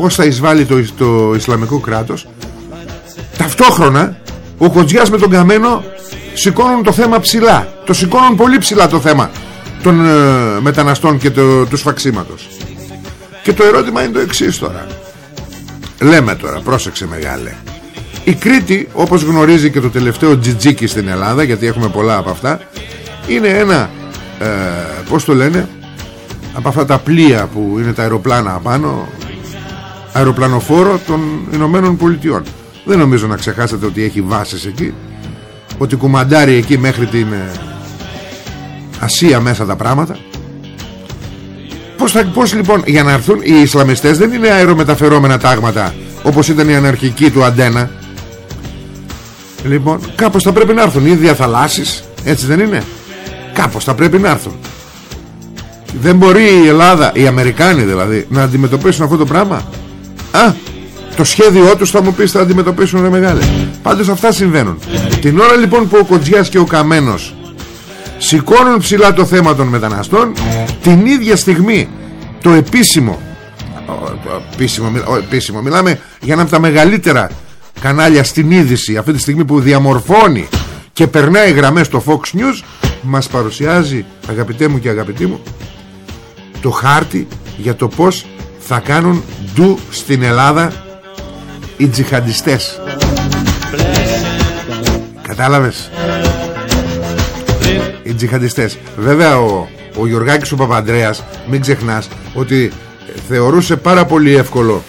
Πως θα εισβάλλει το, το Ισλαμικό κράτος. Ταυτόχρονα Ο Κοντζιάς με τον Καμένο Σηκώνουν το θέμα ψηλά. Το σηκώνουν πολύ ψηλά το θέμα Των ε, μεταναστών και το, τους σφαξίματος Και το ερώτημα είναι το εξής τώρα. Λέμε τώρα, πρόσεξε μεγάλε. Η Κρήτη, όπως γνωρίζει και το τελευταίο τζιτζίκι στην Ελλάδα Γιατί έχουμε πολλά από αυτά Είναι ένα, ε, πώς το λένε Από αυτά τα πλοία που είναι τα αεροπλάνα απάνω Αεροπλανοφόρο των Ηνωμένων Πολιτειών. Δεν νομίζω να ξεχάσετε ότι έχει βάσεις εκεί Ότι κουμαντάρει εκεί μέχρι την ε, Ασία μέσα τα πράγματα. Πώς, θα, πώς λοιπόν για να έρθουν οι Ισλαμιστές δεν είναι αερομεταφερόμενα τάγματα όπως ήταν η αναρχική του Αντένα. Λοιπόν κάπως θα πρέπει να έρθουν οι διαθαλάσσεις έτσι δεν είναι; Κάπως θα πρέπει να έρθουν. Δεν μπορεί η Ελλάδα οι Αμερικάνοι δηλαδή να αντιμετωπίσουν αυτό το πράγμα; Α το σχέδιό τους θα μου πεις θα αντιμετωπίσουν ρε μεγάλε. Πάντως αυτά συμβαίνουν. Την ώρα λοιπόν που ο Κοντζιάς και ο Καμένος σηκώνουν ψηλά το θέμα των μεταναστών την ίδια στιγμή το επίσημο επίσημο, επίσημο μιλάμε για ένα από τα μεγαλύτερα κανάλια στην είδηση αυτή τη στιγμή που διαμορφώνει και περνάει γραμμές στο Fox News μας παρουσιάζει αγαπητέ μου και αγαπητή μου το χάρτη για το πως θα κάνουν ντου στην Ελλάδα οι τζιχαντιστές. Κατάλαβες; Οι τζιχαντιστές. Βέβαια ο, ο Γιωργάκης ο Παπαντρέας μην ξεχνάς ότι θεωρούσε πάρα πολύ εύκολο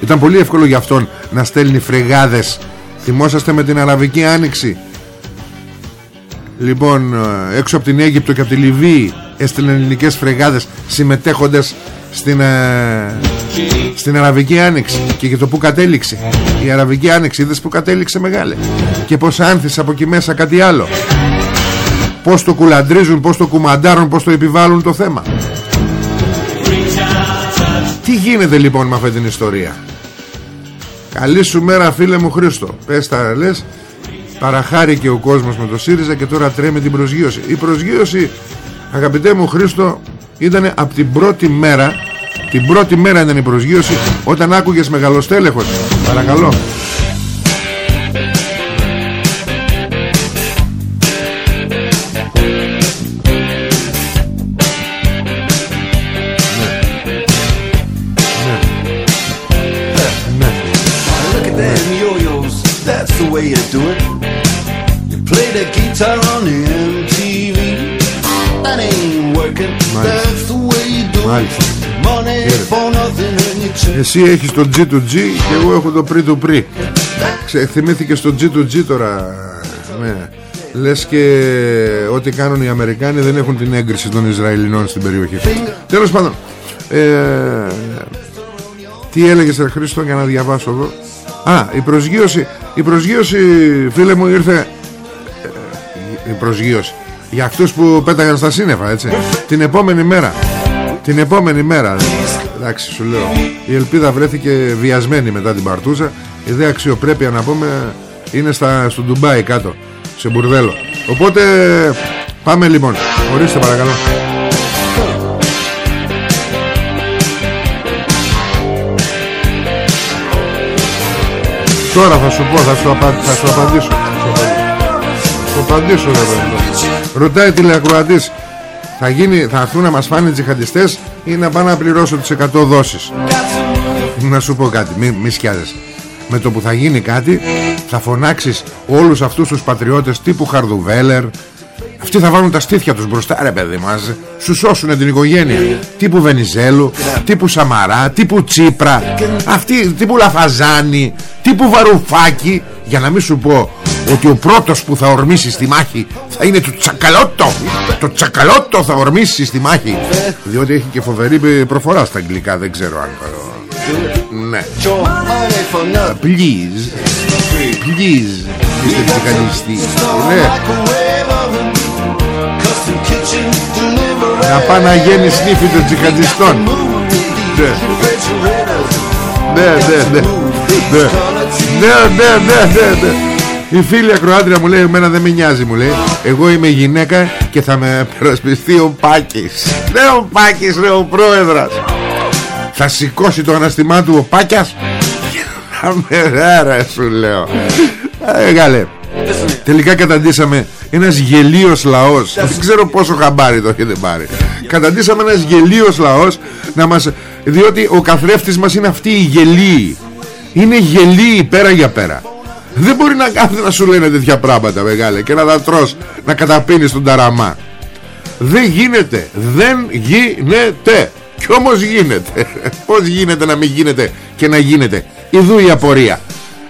ήταν πολύ εύκολο για αυτόν να στέλνει φρεγάδες. Θυμόσαστε με την Αραβική Άνοιξη; Λοιπόν ε, έξω από την Αίγυπτο και από τη Λιβύη έστειλαν ελληνικές φρεγάδες συμμετέχοντες στην, ε, στην Αραβική Άνοιξη. Και για το που κατέληξε. Η Αραβική Άνοιξη είδες που κατέληξε μεγάλη. Και πως άνθησε από εκεί μέσα κάτι άλλο. Πως το κουλαντρίζουν, πως το κουμαντάρουν πως το επιβάλλουν το θέμα. Τι γίνεται λοιπόν με αυτή την ιστορία; Καλή σου μέρα φίλε μου Χρήστο. Πες τα λες. Παραχάρηκε ο κόσμος με το ΣΥΡΙΖΑ Και τώρα τρέμει την προσγείωση. Η προσγείωση αγαπητέ μου Χρήστο Ήταν από την πρώτη μέρα Την πρώτη μέρα ήταν η προσγείωση Όταν άκουγες μεγαλοστέλεχος. Παρακαλώ Εσύ έχεις το G2G και εγώ έχω το pre to pre Θυμήθηκε στο G2G τώρα ναι. Λες και ό,τι κάνουν οι Αμερικάνοι δεν έχουν την έγκριση των Ισραηλινών στην περιοχή. Τέλος πάντων ε, Τι έλεγες ρε Χρήστο για να διαβάσω εδώ; Α, η προσγείωση Η προσγείωση φίλε μου ήρθε ε, Η προσγείωση Για αυτούς που πέταγαν στα σύννεφα έτσι Την επόμενη μέρα Την επόμενη μέρα Εντάξει σου λέω Η ελπίδα βρέθηκε βιασμένη μετά την Παρτούζα. Η δε αξιοπρέπεια να πούμε Είναι στα, στο Ντουμπάι κάτω Σε μπουρδέλο. Οπότε πάμε λοιπόν. Ορίστε παρακαλώ. Τώρα θα σου πω Θα σου, απα... θα σου απαντήσω. Θα σου απαντήσω. Ρε Ρωτάει τηλεακροατής θα, γίνει, θα έρθουν να μας φάνε τζιχαντιστές ή να πάνε να πληρώσω τις 100 δόσεις. Να σου πω κάτι μη, μη σκιάζεσαι. Με το που θα γίνει κάτι θα φωνάξεις όλους αυτούς τους πατριώτες τύπου Χαρδουβέλερ. Αυτοί θα βάλουν τα στήθια τους μπροστά ρε παιδί μας Σου σώσουν την οικογένεια. Τύπου Βενιζέλου Τύπου Σαμαρά Τύπου Τσίπρα. Αυτοί τύπου Λαφαζάνη Τύπου Βαρουφάκη. Για να μην σου πω ότι ο πρώτος που θα ορμήσει στη μάχη θα είναι το τσακαλώτο. Το τσακαλώτο θα ορμήσει στη μάχη. Διότι έχει και φοβερή προφορά στα αγγλικά δεν ξέρω αν ναι. Please. Please είστε τσικανιστή ναι. Να πάει να γίνει σνίφι των τσικανιστών ναι ναι. Ναι. Ναι ναι ναι ναι ναι η φίλη ακροάτρια μου λέει Εμένα δεν με νοιάζει μου λέει. Εγώ είμαι γυναίκα και θα με περασπιστεί ο Πάκης Ναι ο Πάκης ρε ο πρόεδρος Θα σηκώσει το αναστημά του ο Πάκιας Αμερέρα σου λέω Έγαλε Τελικά καταντήσαμε ένας γελίος λαός. Δεν ξέρω πόσο χαμπάρι το έχετε πάρει. Καταντήσαμε ένας γελίος λαός να μας... Διότι ο καθρέφτης μας είναι αυτή η γελίοι Είναι γελίοι πέρα για πέρα Δεν μπορεί να κάθεται να σου λένε τέτοια πράγματα μεγάλε Και να τα τρως Να καταπίνεις τον ταραμά. Δεν γίνεται Δεν γίνεται. Κι όμως γίνεται. [laughs] Πώς γίνεται να μην γίνεται Και να γίνεται. Ιδού η απορία.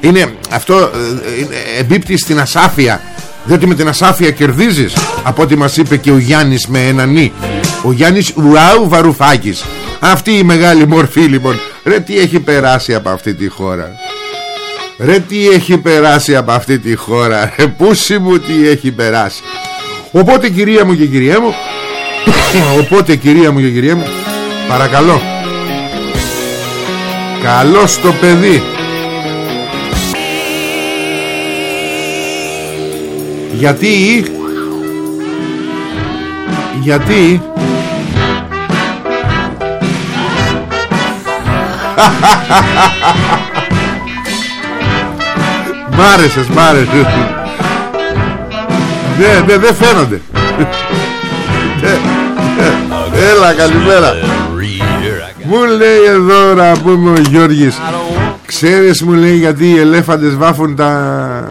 Είναι, Αυτό ε, είναι, εμπίπτει στην ασάφεια. Διότι με την ασάφεια κερδίζεις Από ό,τι μας είπε και ο Γιάννης με ένα νι Ο Γιάννης Ουάου Βαρουφάκης. Αυτή η μεγάλη μορφή λοιπόν Ρε τι έχει περάσει από αυτή τη χώρα Ρε τι έχει περάσει από αυτή τη χώρα Ρε πούσι μου τι έχει περάσει. Οπότε κυρία μου και κυρία μου [coughs] Οπότε κυρία μου και κυρία μου Παρακαλώ. Καλώς το παιδί. Γιατί Γιατί [laughs] Μ' άρεσες, μ' άρεσες. Ναι, ναι, δεν φαίνονται. Έλα, καλημέρα. Μου λέει εδώ να πούμε ο Γιώργης. Ξέρεις μου λέει γιατί οι ελέφαντες βάφουν τα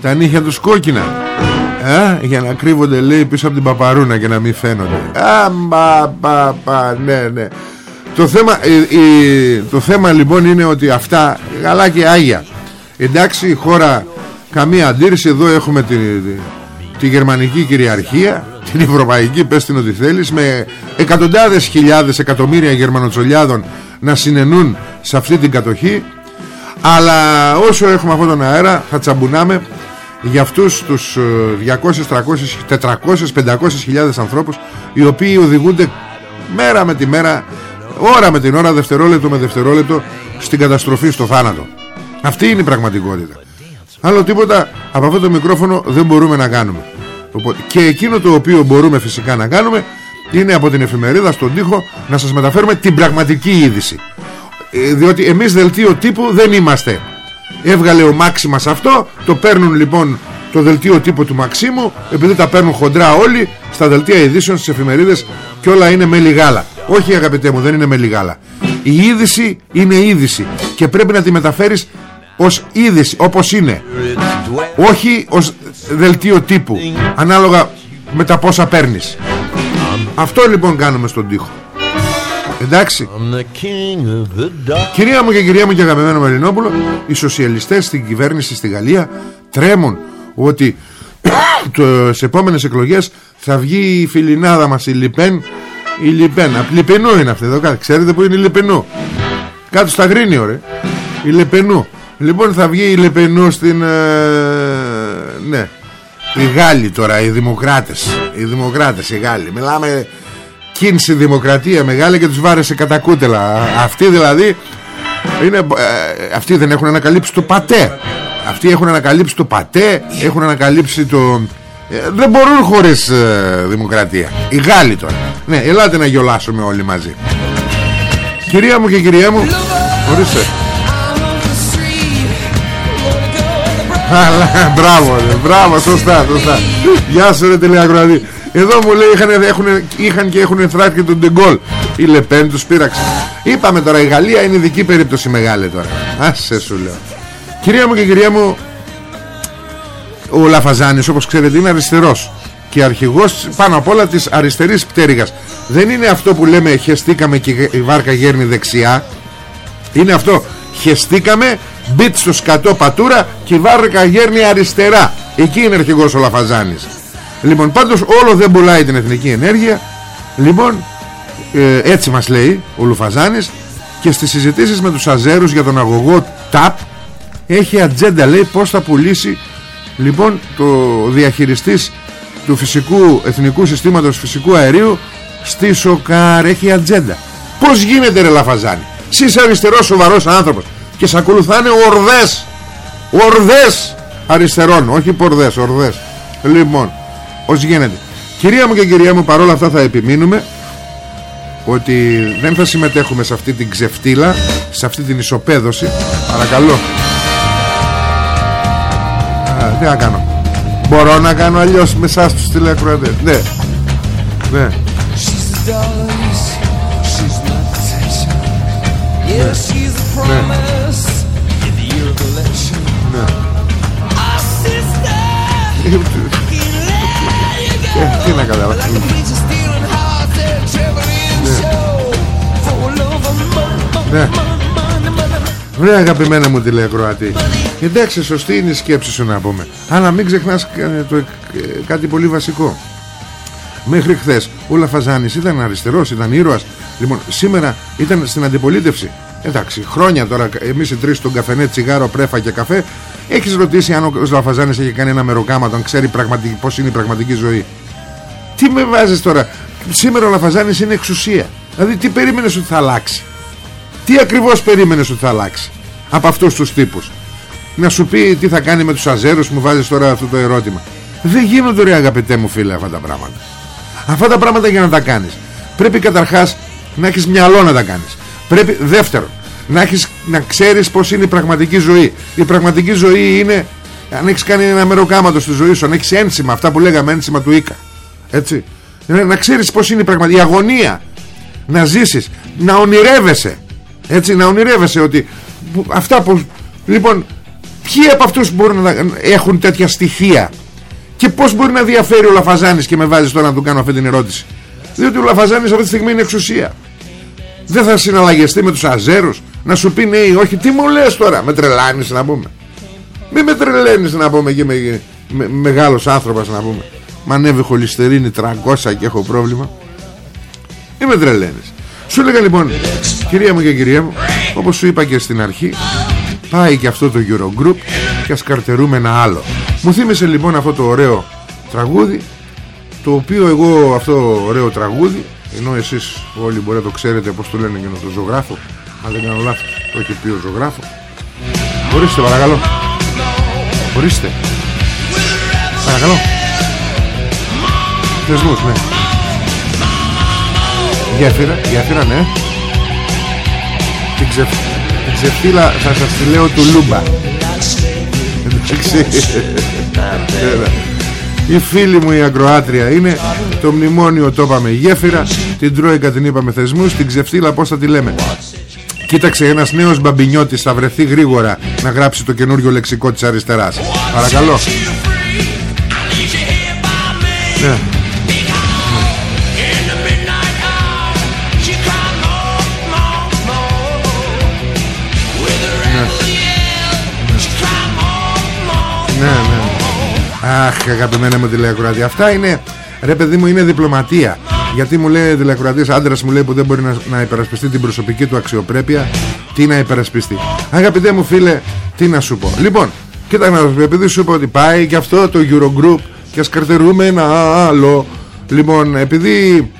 τα νύχια τους κόκκινα. Α, για να κρύβονται λέει πίσω από την παπαρούνα και να μην φαίνονται. Α, μπα, μπα, μπα, ναι, ναι. Το θέμα, ε, το θέμα λοιπόν είναι ότι αυτά καλά και άγια εντάξει η χώρα καμία αντίρρηση. Εδώ έχουμε τη, τη, γερμανική κυριαρχία την ευρωπαϊκή πες την ότι θέλεις με εκατοντάδες χιλιάδες εκατομμύρια γερμανοτσολιάδων να συνενούν σε αυτή την κατοχή. Αλλά όσο έχουμε αυτόν τον αέρα θα τσαμπουνάμε για αυτούς τους 200, 300, 400, 500 χιλιάδες ανθρώπους οι οποίοι οδηγούνται μέρα με τη μέρα ώρα με την ώρα, δευτερόλεπτο με δευτερόλεπτο στην καταστροφή, στο θάνατο αυτή είναι η πραγματικότητα. Άλλο τίποτα από αυτό το μικρόφωνο δεν μπορούμε να κάνουμε. Και εκείνο το οποίο μπορούμε φυσικά να κάνουμε είναι από την εφημερίδα στον τοίχο να σας μεταφέρουμε την πραγματική είδηση. Ε, διότι εμείς δελτίο τύπου δεν είμαστε. Έβγαλε ο Μάξιμας αυτό Το παίρνουν λοιπόν το δελτίο τύπου του Μαξίμου Επειδή τα παίρνουν χοντρά όλοι Στα δελτία ειδήσεων στις εφημερίδες Και όλα είναι με λιγάλα. Όχι αγαπητέ μου δεν είναι με λιγάλα. Η είδηση είναι είδηση Και πρέπει να τη μεταφέρεις ως είδηση Όπως είναι. Όχι ως δελτίο τύπου Ανάλογα με τα πόσα παίρνεις. Αυτό λοιπόν κάνουμε στον τοίχο. Εντάξει. Κυρία μου και κυρία μου και αγαπημένο Μαρινόπουλο Οι σοσιαλιστές στην κυβέρνηση στη Γαλλία Τρέμουν ότι [coughs] Σε επόμενες εκλογές Θα βγει η φιλινάδα μας η Λιπέν Η Λιπέν. Από Λιπενού είναι αυτή εδώ Ξέρετε που είναι η Λιπενού. Κάτω στα Γρίνιο ρε Η Λιπενού Λοιπόν θα βγει η Λιπενού στην ε, Ναι. Οι Γάλλοι τώρα, οι Δημοκράτες. Οι Δημοκράτες, οι Γάλλοι. Μιλάμε κίνηση δημοκρατία μεγάλη και τους βάρεσε κατά κούτελα. Αυτοί δηλαδή είναι, ε, αυτοί δεν έχουν ανακαλύψει το πατέ. Αυτοί έχουν ανακαλύψει το πατέ έχουν ανακαλύψει το ε, δεν μπορούν χωρίς ε, δημοκρατία. Οι Γάλλοι τώρα. Ναι ελάτε να γιολάσουμε όλοι μαζί. Κυρία μου και κυρία μου ορίστε μπράβο, μπράβο, σωστά, σωστά. Γεια σου ρε τηλεακροατή. Εδώ μου λέει είχαν, έχουν, είχαν και έχουν θράσει και τον Ντεγκόλ. Η Λεπέν τους πείραξε. Είπαμε τώρα η Γαλλία είναι ειδική περίπτωση μεγάλη τώρα. Άσε σου λέω. Κυρία μου και κυρία μου Ο Λαφαζάνης όπως ξέρετε είναι αριστερός Και αρχηγός πάνω απ' όλα της αριστερής πτέρυγας. Δεν είναι αυτό που λέμε χεστήκαμε και η βάρκα γέρνει δεξιά Είναι αυτό Χεστήκαμε Μπιτ στο σκατό πατούρα Και η βάρκα γέρνει αριστερά. Εκεί είναι αρχηγός ο Λαφαζάνης. Λοιπόν πάντως όλο δεν πουλάει την εθνική ενέργεια. Λοιπόν ε, έτσι μας λέει ο Λουφαζάνης Και στις συζητήσεις με τους Αζέρους για τον αγωγό ΤΑΠ Έχει ατζέντα λέει πως θα πουλήσει Λοιπόν το διαχειριστής του φυσικού εθνικού συστήματος φυσικού αερίου Στη Σοκάρ. Έχει ατζέντα. Πως γίνεται ρε Λαφαζάνη; Σεις αριστερός σοβαρός άνθρωπος. Και σε ακολουθάνε ορδές. Ορδές αριστερών Όχι πορδές ορδές. Λοιπόν ως γίνεται. Κυρία μου και κυρία μου παρόλα αυτά θα επιμείνουμε Ότι δεν θα συμμετέχουμε σε αυτή την ξεφτύλα Σε αυτή την ισοπαίδωση. Παρακαλώ. Α, Τι να κάνω. Μπορώ να κάνω αλλιώς με εσάς τους τηλεκροατές Ναι. Ναι Yeah, she's a promise. In the year of election. Ναι. Our sister, Ε, can't let you go. Ε, τι να καταλάβω. Like a preacher stealing hearts at a traveling show. For love of money, Ναι. money, money, money. Βρε αγαπημένα μου τηλεακροατή Εντάξει σωστή είναι η σκέψη σου να πούμε Αλλά μην ξεχνάς ε, το, ε, κάτι πολύ βασικό Μέχρι χθες ο Λαφαζάνης ήταν αριστερός, ήταν ήρωας Λοιπόν σήμερα ήταν στην αντιπολίτευση Εντάξει χρόνια τώρα εμείς οι τρεις τον καφενέ τσιγάρο πρέφα και καφέ. Έχεις ρωτήσει αν ο Λαφαζάνης έχει κάνει ένα μεροκάματο Αν ξέρει πραγματική, πως είναι η πραγματική ζωή. Τι με βάζεις τώρα; Σήμερα ο Λαφαζάνης είναι εξουσία. Δηλαδή τι περίμενες ότι θα αλλάξει; Τι ακριβώς περίμενες ότι θα αλλάξει Από αυτούς τους τύπους; Να σου πει τι θα κάνει με τους αζέρους Μου βάζεις τώρα αυτό το ερώτημα. Δεν γίνονται ρε αγαπητέ μου φίλε αυτά τα πράγματα. Αυτά τα πράγματα για να τα κάνεις. Πρέπει καταρχάς να έχεις μυαλό να τα κάνεις. Πρέπει δεύτερον να, έχεις, να ξέρεις πως είναι η πραγματική ζωή. Η πραγματική ζωή είναι Αν έχεις κάνει ένα μεροκάματος στη ζωή σου Αν έχεις ένσημα αυτά που λέγαμε ένσημα του Ίκα Έτσι. Να, να ξέρεις πως είναι η πραγματική η αγωνία να ζήσεις, να ονειρεύεσαι. Έτσι να ονειρεύεσαι ότι που- αυτά που λοιπόν ποιοι από αυτούς μπορούν να έχουν τέτοια στοιχεία και πως μπορεί να διαφέρει ο Λαφαζάνης και με βάζεις τώρα να του κάνω αυτή την ερώτηση. Διότι ο Λαφαζάνης αυτή τη στιγμή είναι εξουσία. Δεν θα συναλλαγεστεί με τους Αζέρους να σου πει ναι ή όχι τι μου λες τώρα με τρελάνεις να πούμε μη με τρελαίνεις να πούμε και με, με, μεγάλος άνθρωπος να πούμε. Μ' ανέβει χολυστερίνη 300 και έχω πρόβλημα. Μη με τρελαίνεις. Σου έλεγα λοιπόν Κυρία μου και κυρία μου Όπως σου είπα και στην αρχή Πάει και αυτό το Eurogroup Και ας καρτερούμε ένα άλλο. Μου θύμισε λοιπόν αυτό το ωραίο τραγούδι Το οποίο εγώ αυτό το ωραίο τραγούδι Ενώ εσείς όλοι μπορεί να το ξέρετε Πώς το λένε και να το ζωγράφω Αν δεν κάνω λάθος Το έχει πει ο ζωγράφος. Ορίστε παρακαλώ. Ορίστε Παρακαλώ. Θεσμούς ναι. Γέφυρα, γέφυρα ναι. Την, ξεφ... την ξεφτίλα θα σας τη λέω του Λούμπα. Εντάξει. Έλα. Η φίλη μου η ακροάτρια είναι Το μνημόνιο το είπαμε γέφυρα. Την τρόικα την είπαμε θεσμούς Την ξεφτίλα πως θα τη λέμε Κοίταξε ένας νέος μπαμπινιώτης θα βρεθεί γρήγορα Να γράψει το καινούριο λεξικό της αριστεράς Παρακαλώ Ναι Ναι, ναι. Αχ, αγαπημένα μου τηλεακροατή. Αυτά είναι, ρε παιδί μου, είναι διπλωματία. Γιατί μου λέει τηλεακροατής άντρας μου λέει που δεν μπορεί να, να υπερασπιστεί την προσωπική του αξιοπρέπεια, τι να υπερασπιστεί. Αγαπητέ μου φίλε, τι να σου πω. Λοιπόν, κοίτα να σου πω, επειδή σου είπα ότι πάει και αυτό το Eurogroup και ας καρτερούμε ένα άλλο. Λοιπόν, επειδή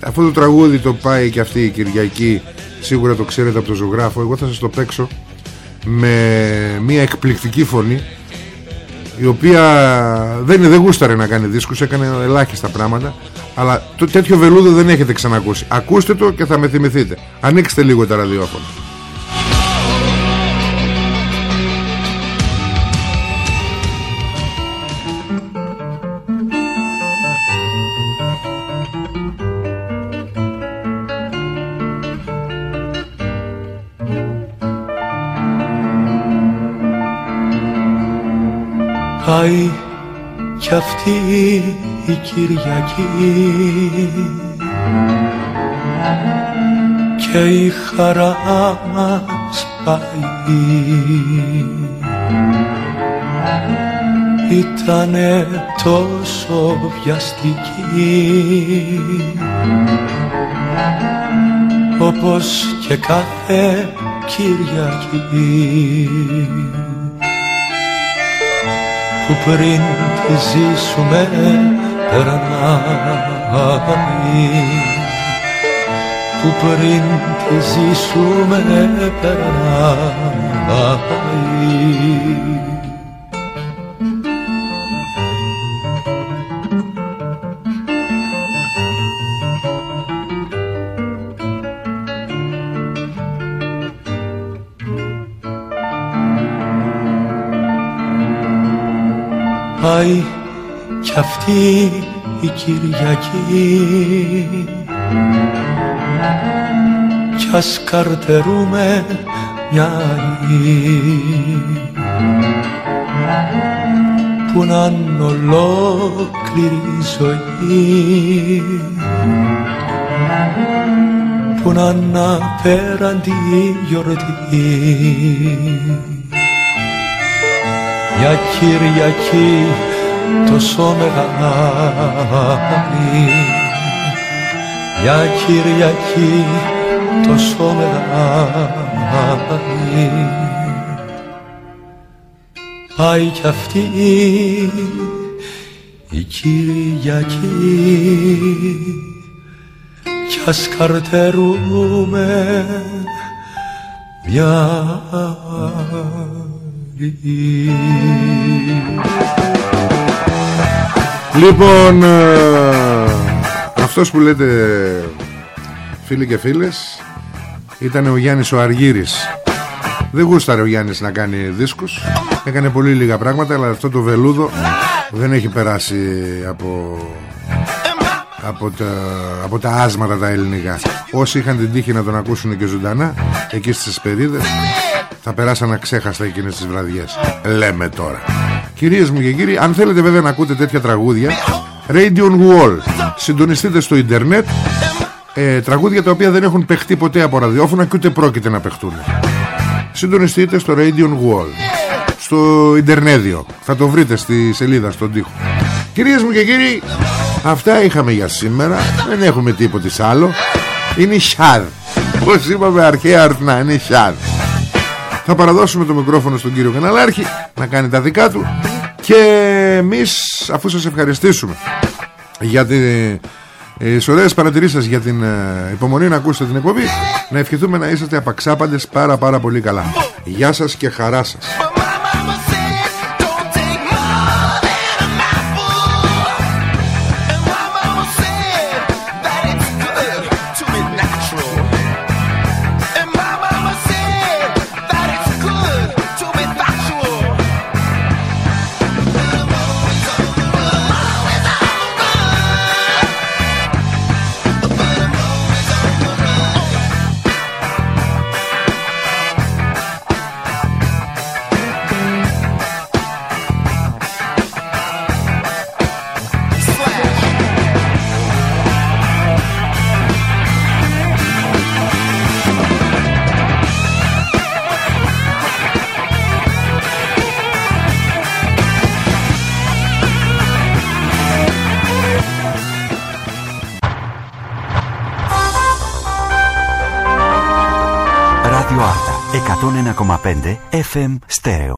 αυτό το τραγούδι το πάει και αυτή η Κυριακή, σίγουρα το ξέρετε από το ζωγράφο, εγώ θα σας το παίξω με μια εκπληκτική φωνή η οποία δεν, δεν γούσταρε να κάνει δίσκους έκανε ελάχιστα πράγματα αλλά το, τέτοιο βελούδο δεν έχετε ξανακούσει. Ακούστε το και θα με θυμηθείτε. Ανοίξτε λίγο τα ραδιόφωνα Πάει κι αυτή η Κυριακή. Και η χαρά μας πάει. Ήτανε τόσο βιαστική. Όπως και κάθε Κυριακή που πριν τη ζήσουμε περνάει που πριν τη ζήσουμε περνάει Πάει κι αυτή η Κυριακή. Κι ας καρτερούμε μια που να είναι ολόκληρη η ζωή. Που να είναι απέραντη η γιορτή μια Κυριακή τόσο μεγάλη μια Κυριακή τόσο μεγάλη πάει κι αυτή η Κυριακή. Κι ας καρτερούμε μια Λοιπόν, ε, αυτός που λέτε φίλοι και φίλες ήταν ο Γιάννης ο Αργύρης. Δεν γούσταρε ο Γιάννης να κάνει δίσκους. Έκανε πολύ λίγα πράγματα, αλλά αυτό το βελούδο δεν έχει περάσει από, από, τα, από τα άσματα τα ελληνικά. Όσοι είχαν την τύχη να τον ακούσουν και ζωντανά, εκεί στις Περίδες, θα περάσαν αξέχαστα εκείνες τις βραδιές. Λέμε τώρα. Κυρίες μου και κύριοι, αν θέλετε βέβαια να ακούτε τέτοια τραγούδια, Radio Wall. Συντονιστείτε στο ίντερνετ ε, τραγούδια τα οποία δεν έχουν παιχτεί ποτέ από ραδιόφωνα και ούτε πρόκειται να παιχτούν. Συντονιστείτε στο Radio Wall. Στο Ιντερνέδιο. Θα το βρείτε στη σελίδα στον τοίχο. Κυρίες μου και κύριοι, αυτά είχαμε για σήμερα. Δεν έχουμε τίποτε άλλο. Είναι σιάδ. Πώς είπαμε αρχαία αρθνά, είναι σιάδ. Θα παραδώσουμε το μικρόφωνο στον κύριο Καναλάρχη να κάνει τα δικά του και εμείς αφού σας ευχαριστήσουμε για τις ωραίες παρατηρήσεις σας για την ε, υπομονή να ακούσετε την εκπομπή να ευχηθούμε να είσαστε απαξάπαντες πάρα πάρα πολύ καλά. Γεια σας και χαρά σας. FM Stereo.